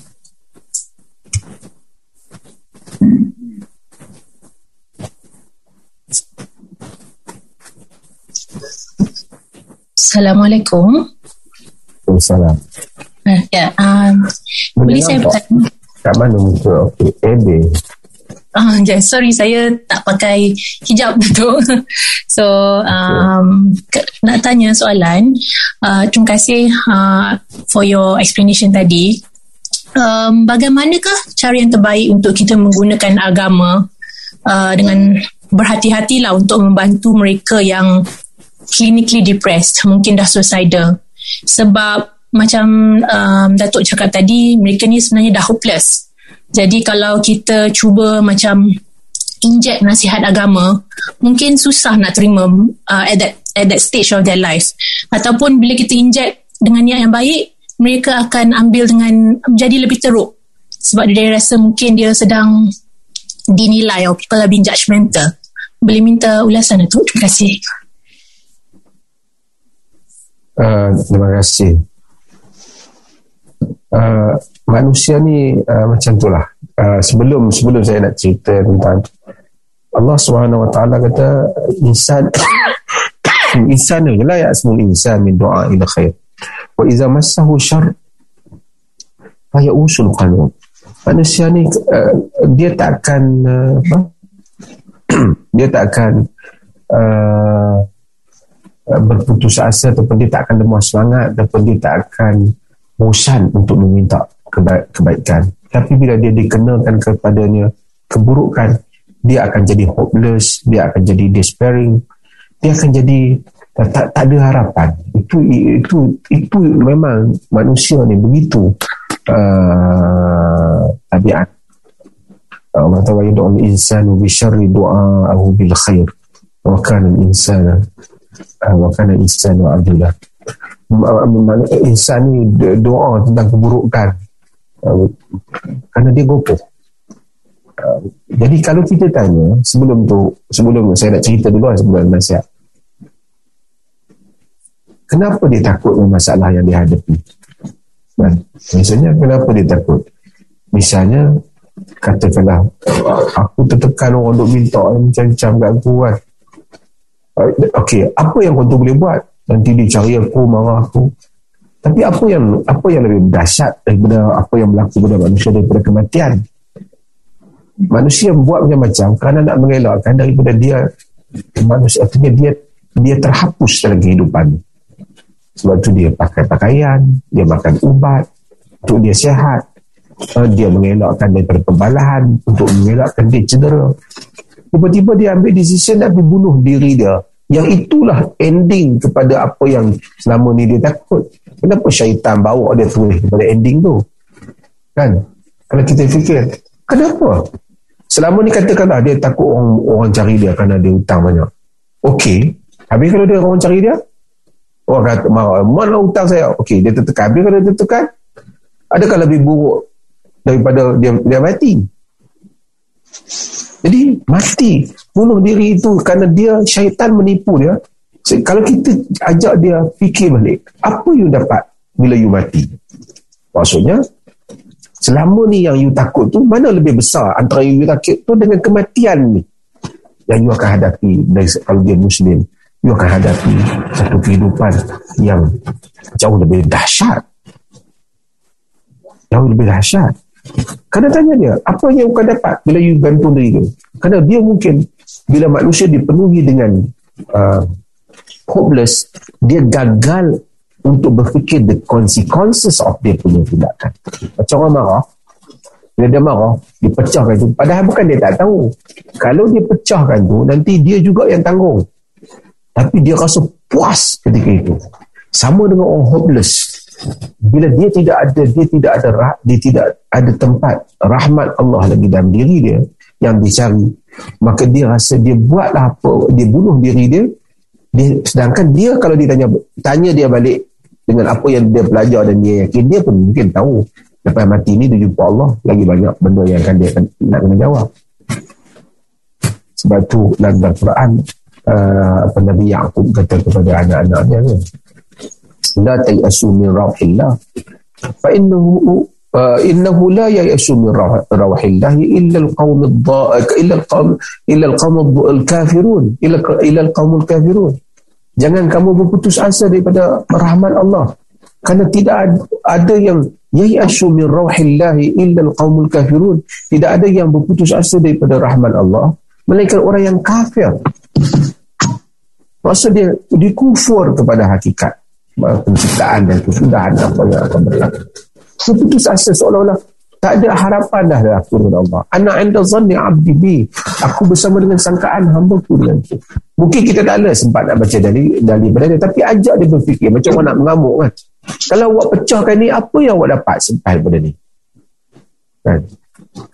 Assalamualaikum. Waalaikumsalam. Uh, ya, um, boleh saya bertanya? Kat mana muka? Okey, Ebe. Uh, yeah, sorry, saya tak pakai hijab tu. so, um, ke, nak tanya soalan. Uh, terima kasih uh, for your explanation tadi. Um, bagaimanakah cara yang terbaik untuk kita menggunakan agama uh, dengan berhati-hatilah untuk membantu mereka yang clinically depressed, mungkin dah suicidal. Sebab macam um, Datuk cakap tadi, mereka ni sebenarnya dah hopeless. Jadi kalau kita cuba macam inject nasihat agama, mungkin susah nak terima uh, at that at that stage of their life. Ataupun bila kita inject dengan niat yang baik, mereka akan ambil dengan jadi lebih teruk. Sebab dia rasa mungkin dia sedang dinilai or people are being judgmental. Boleh minta ulasan Datuk? Terima kasih. Uh, terima kasih. Uh, manusia ni uh, macam tu lah. Uh, sebelum sebelum saya nak cerita tentang Allah Subhanahu Wa Taala kata insan insan ni la ya'smu insan min du'a ila khair. Wa idza massahu syarr fa ya'usul qanun. Manusia ni uh, dia tak akan uh, apa? dia tak akan uh, berputus asa ataupun dia tak akan lemah semangat ataupun dia tak akan bosan untuk meminta keba- kebaikan. Tapi bila dia dikenakan kepadanya keburukan, dia akan jadi hopeless, dia akan jadi despairing, dia akan jadi tak, tak, ada harapan. Itu itu itu memang manusia ni begitu uh, tabiat. Allah Taala yad'u al-insanu bi syarri du'a'ahu bil khair. Wa kana al-insana wa kana al-insanu adula insan ni doa tentang keburukan. Uh, kerana dia gopoh. Jadi kalau kita tanya sebelum tu sebelum saya nak cerita dulu sebelum nasihat. Kenapa dia takut dengan masalah yang dia hadapi dan misalnya kenapa dia takut? Misalnya katakanlah aku tertekan orang duk minta macam-macam kat aku kan Okey, apa yang kau tu boleh buat? nanti dia cari aku marah aku. Tapi apa yang apa yang lebih dahsyat daripada apa yang berlaku pada manusia daripada kematian? Manusia buat macam-macam kerana nak mengelakkan daripada dia manusia artinya dia dia terhapus dalam kehidupan. Sebab tu dia pakai pakaian dia makan ubat untuk dia sihat. Uh, dia mengelakkan daripada pembalahan untuk mengelakkan dia cedera tiba-tiba dia ambil decision nak bunuh diri dia yang itulah ending kepada apa yang selama ni dia takut. Kenapa syaitan bawa dia terus kepada ending tu? Kan? Kalau kita fikir, kenapa? Selama ni katakanlah dia takut orang orang cari dia kerana dia hutang banyak. Okey. Habis kalau dia orang cari dia, orang kata, mana hutang saya? Okey, dia tertekan. Habis kalau dia tertekan, adakah lebih buruk daripada dia, dia mati? Jadi mati bunuh diri itu kerana dia syaitan menipu dia. Kalau kita ajak dia fikir balik, apa you dapat bila you mati? Maksudnya selama ni yang you takut tu mana lebih besar antara you takut tu dengan kematian ni yang you akan hadapi dari kalau dia muslim you akan hadapi satu kehidupan yang jauh lebih dahsyat jauh lebih dahsyat Kena tanya dia, apa yang kau dapat bila you gantung diri tu? Kerana dia mungkin, bila manusia dipenuhi dengan uh, hopeless, dia gagal untuk berfikir the consequences of dia punya tindakan. Macam orang marah, bila dia marah, dia pecahkan tu. Padahal bukan dia tak tahu. Kalau dia pecahkan tu, nanti dia juga yang tanggung. Tapi dia rasa puas ketika itu. Sama dengan orang hopeless bila dia tidak ada dia tidak ada dia tidak ada tempat rahmat Allah lagi dalam diri dia yang dicari maka dia rasa dia buatlah apa dia bunuh diri dia dia sedangkan dia kalau ditanya tanya dia balik dengan apa yang dia belajar dan dia yakin dia pun mungkin tahu lepas mati ni dia jumpa Allah lagi banyak benda yang akan dia nak kena jawab. Sebab tu dalam Al-Quran uh, apa Nabi Ya'qub kata kepada anak-anaknya kan la tayasu min rauhillah fa innahu uh, innahu la yayasu min rauhillah illa alqawm illa alqawm illa alqawm alkafirun illa illa alqawm alkafirun jangan kamu berputus asa daripada rahmat Allah. Kerana tidak ada yang yayasu min rauhillah illa alqawm alkafirun tidak ada yang berputus asa daripada rahmat Allah melainkan orang yang kafir. Maksud dia dikufur kepada hakikat penciptaan dan kesudahan apa yang akan berlaku. Seputus asa seolah-olah tak ada harapan dah dalam turun Allah. Anak anda zanni abdi bi. Aku bersama dengan sangkaan hamba ku dengan tu. Mungkin kita tak ada sempat nak baca dari dari benda tapi ajak dia berfikir macam mana nak mengamuk kan. Kalau awak pecahkan ni, apa yang awak dapat selepas benda ni? Kan?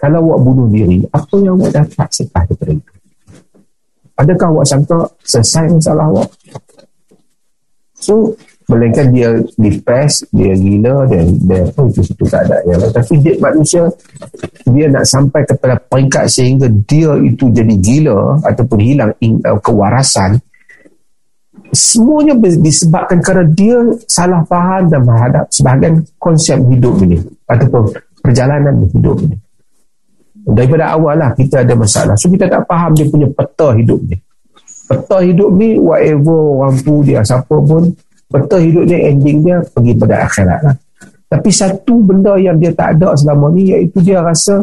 Kalau awak bunuh diri, apa yang awak dapat selepas daripada itu? Adakah awak sangka selesai masalah awak? So, melainkan dia depressed, dia gila dan dia oh itu satu keadaan yang. Tapi dia manusia dia nak sampai kepada peringkat sehingga dia itu jadi gila ataupun hilang uh, kewarasan semuanya disebabkan kerana dia salah faham dan menghadap sebahagian konsep hidup ini ataupun perjalanan hidup ini. Daripada awal lah kita ada masalah. So kita tak faham dia punya peta hidup ni. Peta hidup ni whatever orang pu dia siapa pun Betul hidup dia ending dia pergi pada akhirat lah. Tapi satu benda yang dia tak ada selama ni iaitu dia rasa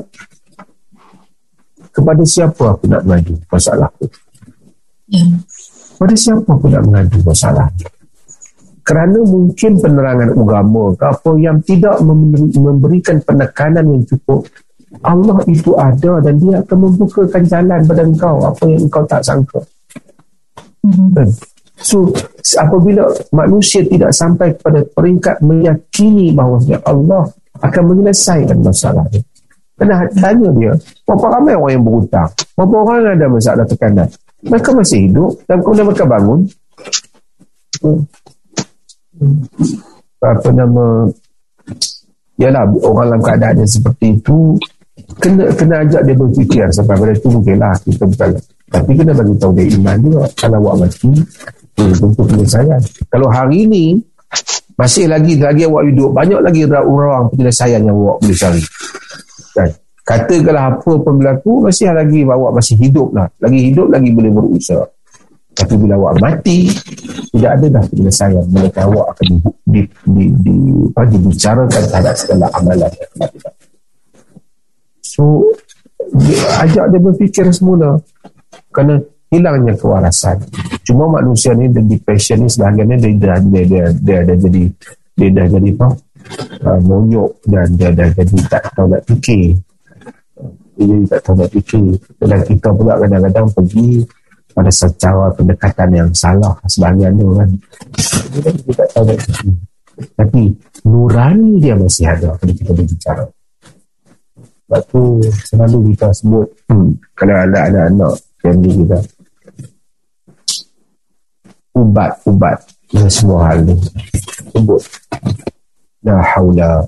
kepada siapa aku nak mengadu masalah aku. Ya. Pada siapa aku nak mengadu masalah Kerana mungkin penerangan agama ke apa yang tidak memberikan penekanan yang cukup Allah itu ada dan dia akan membukakan jalan pada engkau apa yang engkau tak sangka. Mm-hmm. So apabila manusia tidak sampai kepada peringkat meyakini bahawa Allah akan menyelesaikan masalah ini. Kena tanya dia, berapa ramai orang yang berhutang? Berapa orang ada masalah tekanan? Mereka masih hidup dan kemudian mereka bangun. Hmm. Apa nama Yalah orang dalam keadaan yang seperti itu kena kena ajak dia berfikir sampai pada itu mungkinlah kita bukan tapi kena bagi tahu dia iman juga kalau awak mati Hmm, tentu penyelesaian. Kalau hari ini masih lagi lagi awak hidup, banyak lagi orang penyelesaian yang awak boleh cari. Kan? Katakanlah apa pun berlaku, masih lagi awak masih hidup lah. Lagi hidup, lagi boleh berusaha. Tapi bila awak mati, tidak ada dah penyelesaian. Mereka awak akan di, di, di, di, apa, dibicarakan terhadap segala amalan So, dia, ajak dia berfikir semula. Kerana hilangnya kewarasan. Cuma manusia ni dan depression ni sebahagiannya dia dah dia dia, dia, dia jadi dia dah jadi apa? Uh, monyok dan dia dah jadi tak tahu nak fikir. Dia tak tahu nak fikir. Dan kita pula kadang-kadang pergi pada secara pendekatan yang salah sebahagian tu kan. Kita tak tahu nak fikir. Tapi nurani dia masih ada kalau kita berbicara. Sebab tu selalu kita sebut hmm, kalau ada anak-anak family kita ubat-ubat dan semua hal ni. Sebut. La haula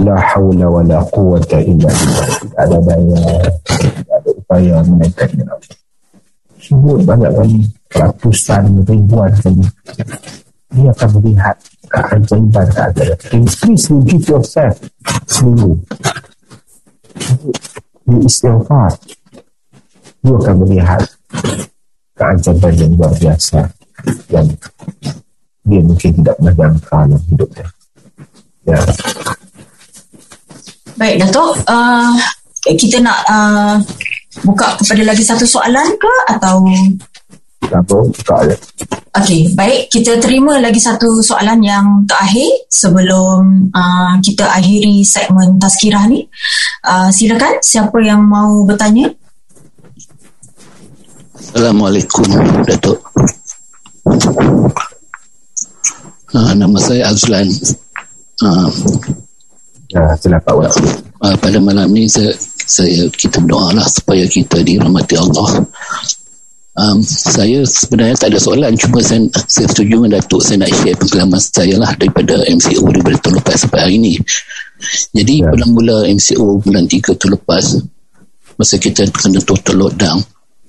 la haula wa la quwata illa billah. Tidak ada daya tidak ada upaya menaikkan sebut banyak kali ratusan ribuan kali dia akan melihat keajaiban keadaan please you give yourself. Seminggu. Di istighfar. You akan melihat keajaiban yang luar biasa yang dia mungkin tidak pernah jangka dalam hidupnya. Ya. Baik, Datuk. Uh, kita nak uh, buka kepada lagi satu soalan ke atau apa buka aja. Okey, baik. Kita terima lagi satu soalan yang terakhir sebelum uh, kita akhiri segmen tazkirah ni. Uh, silakan siapa yang mau bertanya? Assalamualaikum, Datuk. Uh, nama saya Azlan. Uh, ya, selamat. Uh, pada malam ni saya, saya kita berdoa lah supaya kita dirahmati Allah. um, saya sebenarnya tak ada soalan cuma saya, saya setuju dengan Datuk saya nak share pengalaman saya lah daripada MCO daripada tahun lepas sampai hari ini jadi Ya. yeah. mula MCO bulan 3 tahun lepas masa kita kena total lockdown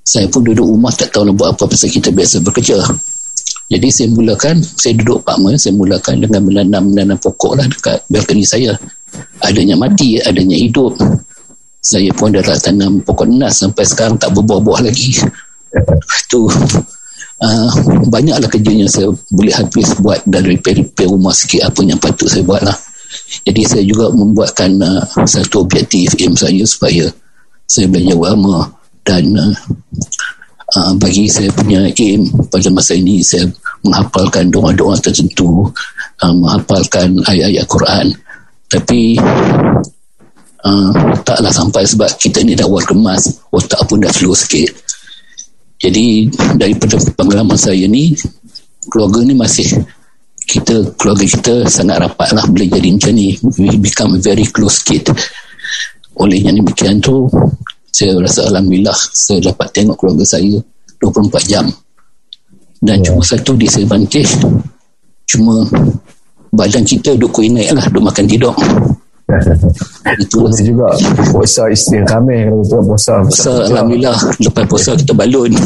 saya pun duduk rumah tak tahu nak buat apa pasal kita biasa bekerja jadi saya mulakan saya duduk apartment saya mulakan dengan menanam-menanam pokok lah dekat balcony saya. Adanya mati adanya hidup. Saya pun dah tanam pokok nas sampai sekarang tak berbuah-buah lagi. Tu uh, banyaklah kerja yang saya boleh habis buat dan repair-repair rumah sikit apa yang patut saya buat lah. Jadi saya juga membuatkan uh, satu objektif aim saya supaya saya belajar agama dan uh, uh, bagi saya punya aim pada masa ini saya menghafalkan doa-doa tertentu uh, menghafalkan ayat-ayat Quran tapi uh, taklah sampai sebab kita ni dah war kemas otak pun dah slow sikit. Jadi daripada pengalaman saya ni keluarga ni masih kita keluarga kita sangat rapat lah boleh jadi macam ni. We become very close kid oleh yang demikian tu saya rasa Alhamdulillah saya dapat tengok keluarga saya 24 jam dan yeah. cuma satu disadvantage cuma badan kita duk kuih naik lah duk makan tidur itu Boleh juga puasa isteri kami kalau kita puasa. puasa Alhamdulillah lepas puasa kita balun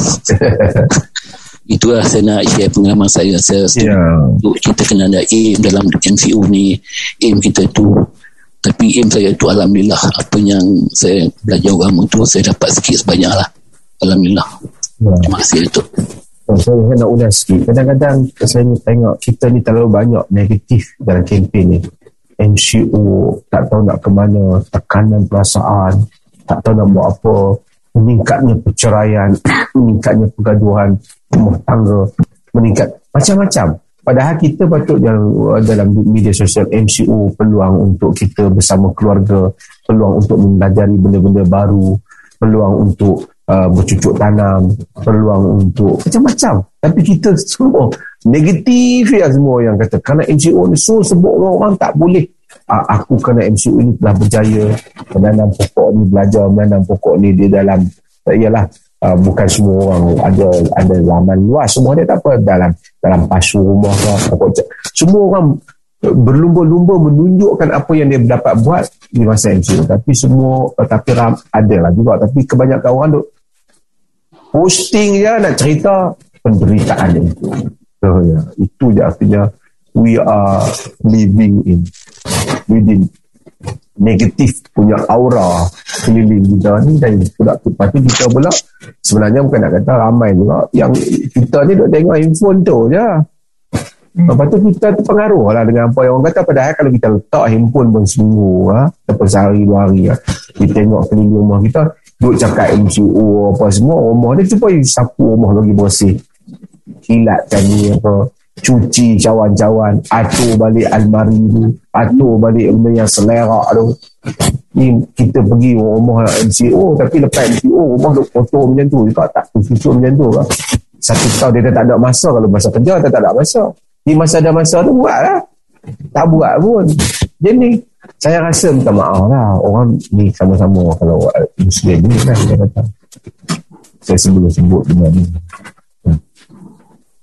itulah saya nak share pengalaman saya saya Ya. tu kita kena ada aim dalam MCU ni aim kita tu tapi aim saya tu Alhamdulillah apa yang saya belajar agama tu saya dapat sikit sebanyak lah Alhamdulillah Ya. terima kasih itu Oh, saya saya nak ulas sikit. Kadang-kadang saya tengok kita ni terlalu banyak negatif dalam kempen ni. MCO, tak tahu nak ke mana, tekanan perasaan, tak tahu nak buat apa, meningkatnya perceraian, meningkatnya pergaduhan rumah tangga, meningkat macam-macam. Padahal kita patut dalam, dalam media sosial MCO peluang untuk kita bersama keluarga, peluang untuk mempelajari benda-benda baru, peluang untuk uh, bercucuk tanam, peluang untuk macam-macam. Tapi kita semua negatif ya semua yang kata kerana MCO ni so sebut orang tak boleh. Uh, aku kena MCO ini telah berjaya menanam pokok ni belajar menanam pokok ni di dalam uh, ialah uh, bukan semua orang ada ada laman luas semua dia tak apa dalam dalam pasu rumah ke pokok ce- semua orang berlumba-lumba menunjukkan apa yang dia dapat buat di masa MCO tapi semua uh, tapi ram, ada lah juga. Tapi kebanyakan orang duk posting je nak cerita penderitaan dia. Itu so, ya, itu je artinya we are living in within negatif punya aura keliling kita ni dan pula lepas tu kita pula sebenarnya bukan nak kata ramai juga. Yang kita ni duk tengok handphone tu je. Lepas tu kita terpengaruh lah dengan apa yang orang kata. Padahal kalau kita letak handphone pun seminggu ha, ataupun sehari dua hari ha, kita tengok keliling rumah kita duk cakap MCO apa semua rumah dia cuba sapu rumah lagi bersih. Kilatkan ni apa cuci cawan-cawan atur balik almari tu atur balik benda yang selera tu. Ni kita pergi rumah MCO tapi lepas MCO rumah duk kotor macam tu. Juga tak susu macam tu kan satu tahun dia tak ada masa kalau masa kerja dia tak ada masa. Di masa ada masa tu buat lah. Tak buat pun. Jadi saya rasa minta maaf lah. Orang ni sama-sama kalau Muslim ni kan dia kata. Saya sebelum sebut dengan ni.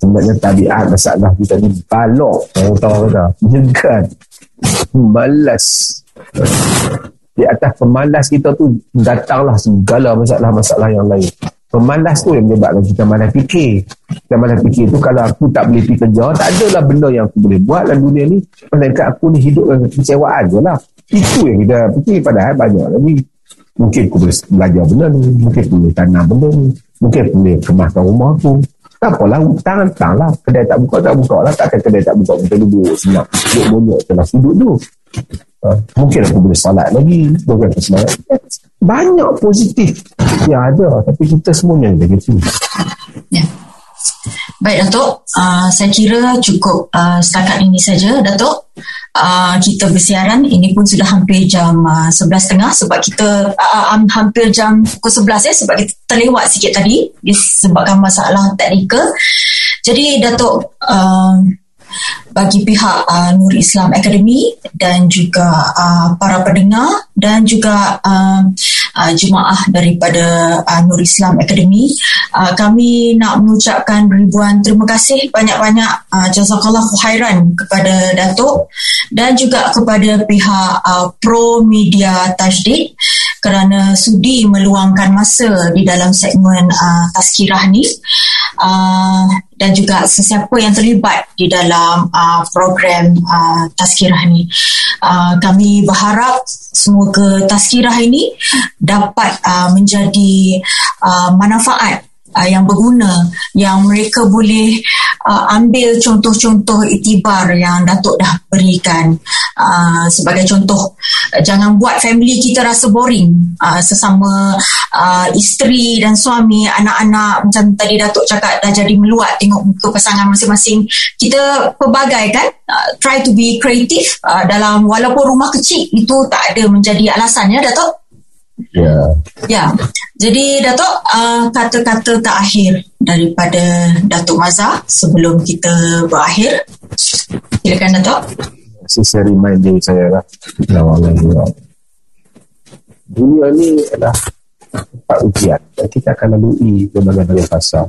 Sebenarnya tabiat masalah kita ni balok. Orang tahu kata menyegan malas. Di atas pemalas kita tu datanglah segala masalah-masalah yang lain. Pemalas tu yang menyebabkan kita malas fikir. Kita malas fikir tu kalau aku tak boleh pergi kerja tak adalah benda yang aku boleh buat dalam dunia ni. Melainkan aku ni hidup dengan kecewaan je lah. Itu yang kita fikir padahal banyak lagi. Mungkin aku boleh belajar benda ni mungkin aku boleh tanam benda ni mungkin aku boleh kemaskan rumah aku tak apalah hutang hutang lah. Kedai tak buka tak buka lah. Takkan kedai tak buka kita duduk senang duduk bonyok telah sudut tu. Uh, mungkin aku boleh salat lagi. Bukan kesemangat banyak positif yang ada. Tapi kita semuanya negatif. Ya. Baik Datuk, uh, saya kira cukup uh, setakat ini saja Datuk. Uh, kita bersiaran, ini pun sudah hampir jam uh, 11.30 sebab kita uh, um, hampir jam pukul 11 ya sebab kita terlewat sikit tadi disebabkan masalah teknikal. Jadi Datuk, uh, bagi pihak uh, Nur Islam Academy dan juga uh, para pendengar dan juga uh, uh, jemaah daripada uh, Nur Islam Academy. Uh, kami nak mengucapkan ribuan terima kasih banyak-banyak uh, jazakallah khairan kepada Datuk dan juga kepada pihak uh, Pro Media Tajdid kerana sudi meluangkan masa di dalam segmen uh, tazkirah ni uh, dan juga sesiapa yang terlibat di dalam uh, program uh, tazkirah ni. Uh, kami berharap semoga tazkirah ini dapat uh, menjadi uh, manfaat uh, yang berguna yang mereka boleh uh, ambil contoh-contoh itibar yang Datuk dah berikan. Uh, sebagai contoh uh, jangan buat family kita rasa boring. Uh, sesama uh, isteri dan suami anak-anak macam tadi Datuk cakap dah jadi meluat tengok muka pasangan masing-masing. Kita pelbagai kan uh, try to be creative uh, dalam walaupun rumah kecil itu tak ada menjadi alasan ya Datuk Ya. Ya, jadi Datuk uh, kata-kata terakhir daripada Datuk Mazhar sebelum kita berakhir. Silakan Datuk. Saya remind diri saya lah. Dunia ni adalah tempat ujian. Dan kita akan lalui berbagai-bagai fasa.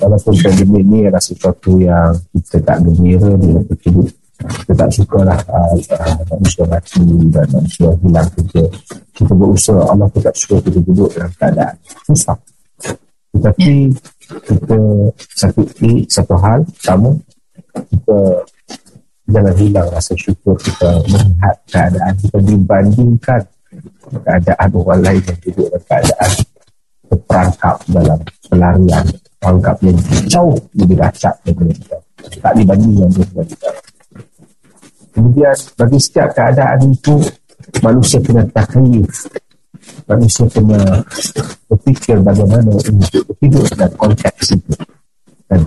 Walaupun pandemik ni adalah sesuatu yang kita tak gembira dengan hidup kita tak suka lah uh, uh, manusia mati dan manusia hilang kerja. Kita berusaha Allah pun tak suka kita duduk dalam keadaan susah. Tetapi kita satu satu hal kamu kita jangan hilang rasa syukur kita melihat keadaan kita dibandingkan keadaan orang lain yang duduk dalam keadaan terperangkap dalam pelarian perangkap yang jauh lebih dahsyat daripada kita. Tak dibandingkan dengan kita Kemudian bagi setiap keadaan itu manusia kena takhayif. Manusia kena berfikir bagaimana untuk hidup dalam konteks itu. Dan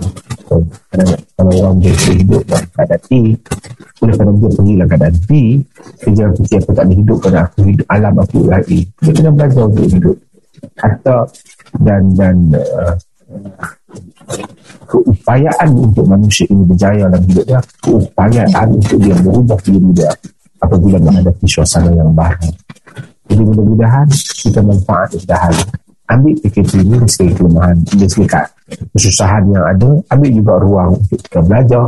kalau orang dia hidup dalam keadaan A, boleh kadang dia pergi dalam keadaan B, kerja fikir aku tak hidup pada aku hidup alam aku lagi. Dia kena belajar untuk hidup. Kata dan dan uh, keupayaan untuk manusia ini berjaya dalam hidup dia keupayaan untuk dia berubah diri dia apabila menghadapi suasana yang baru. Jadi mudah-mudahan kita manfaat kemudahan ambil PKP ini dari segi kelemahan dari segi kesusahan yang ada ambil juga ruang untuk kita belajar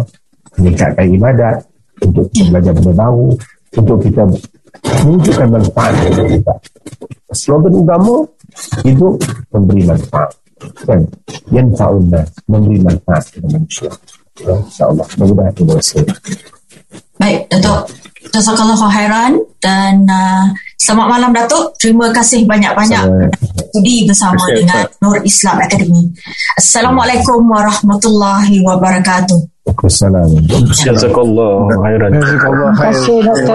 meningkatkan ibadat untuk kita belajar benda baru untuk kita menunjukkan manfaat kepada kita. Slogan agama hidup memberi manfaat kan? Yang ta'unna memberi manfaat kepada manusia. Ya, insyaAllah. Mudah-mudahan itu berhasil baik Datuk. Jazakallah khairan dan uh, selamat malam Datuk. Terima kasih banyak-banyak studi bersama Asyik, dengan Nur Islam Academy. Assalamualaikum warahmatullahi wabarakatuh. Assalamualaikum Jazakallah khairan. Jazakallah khairan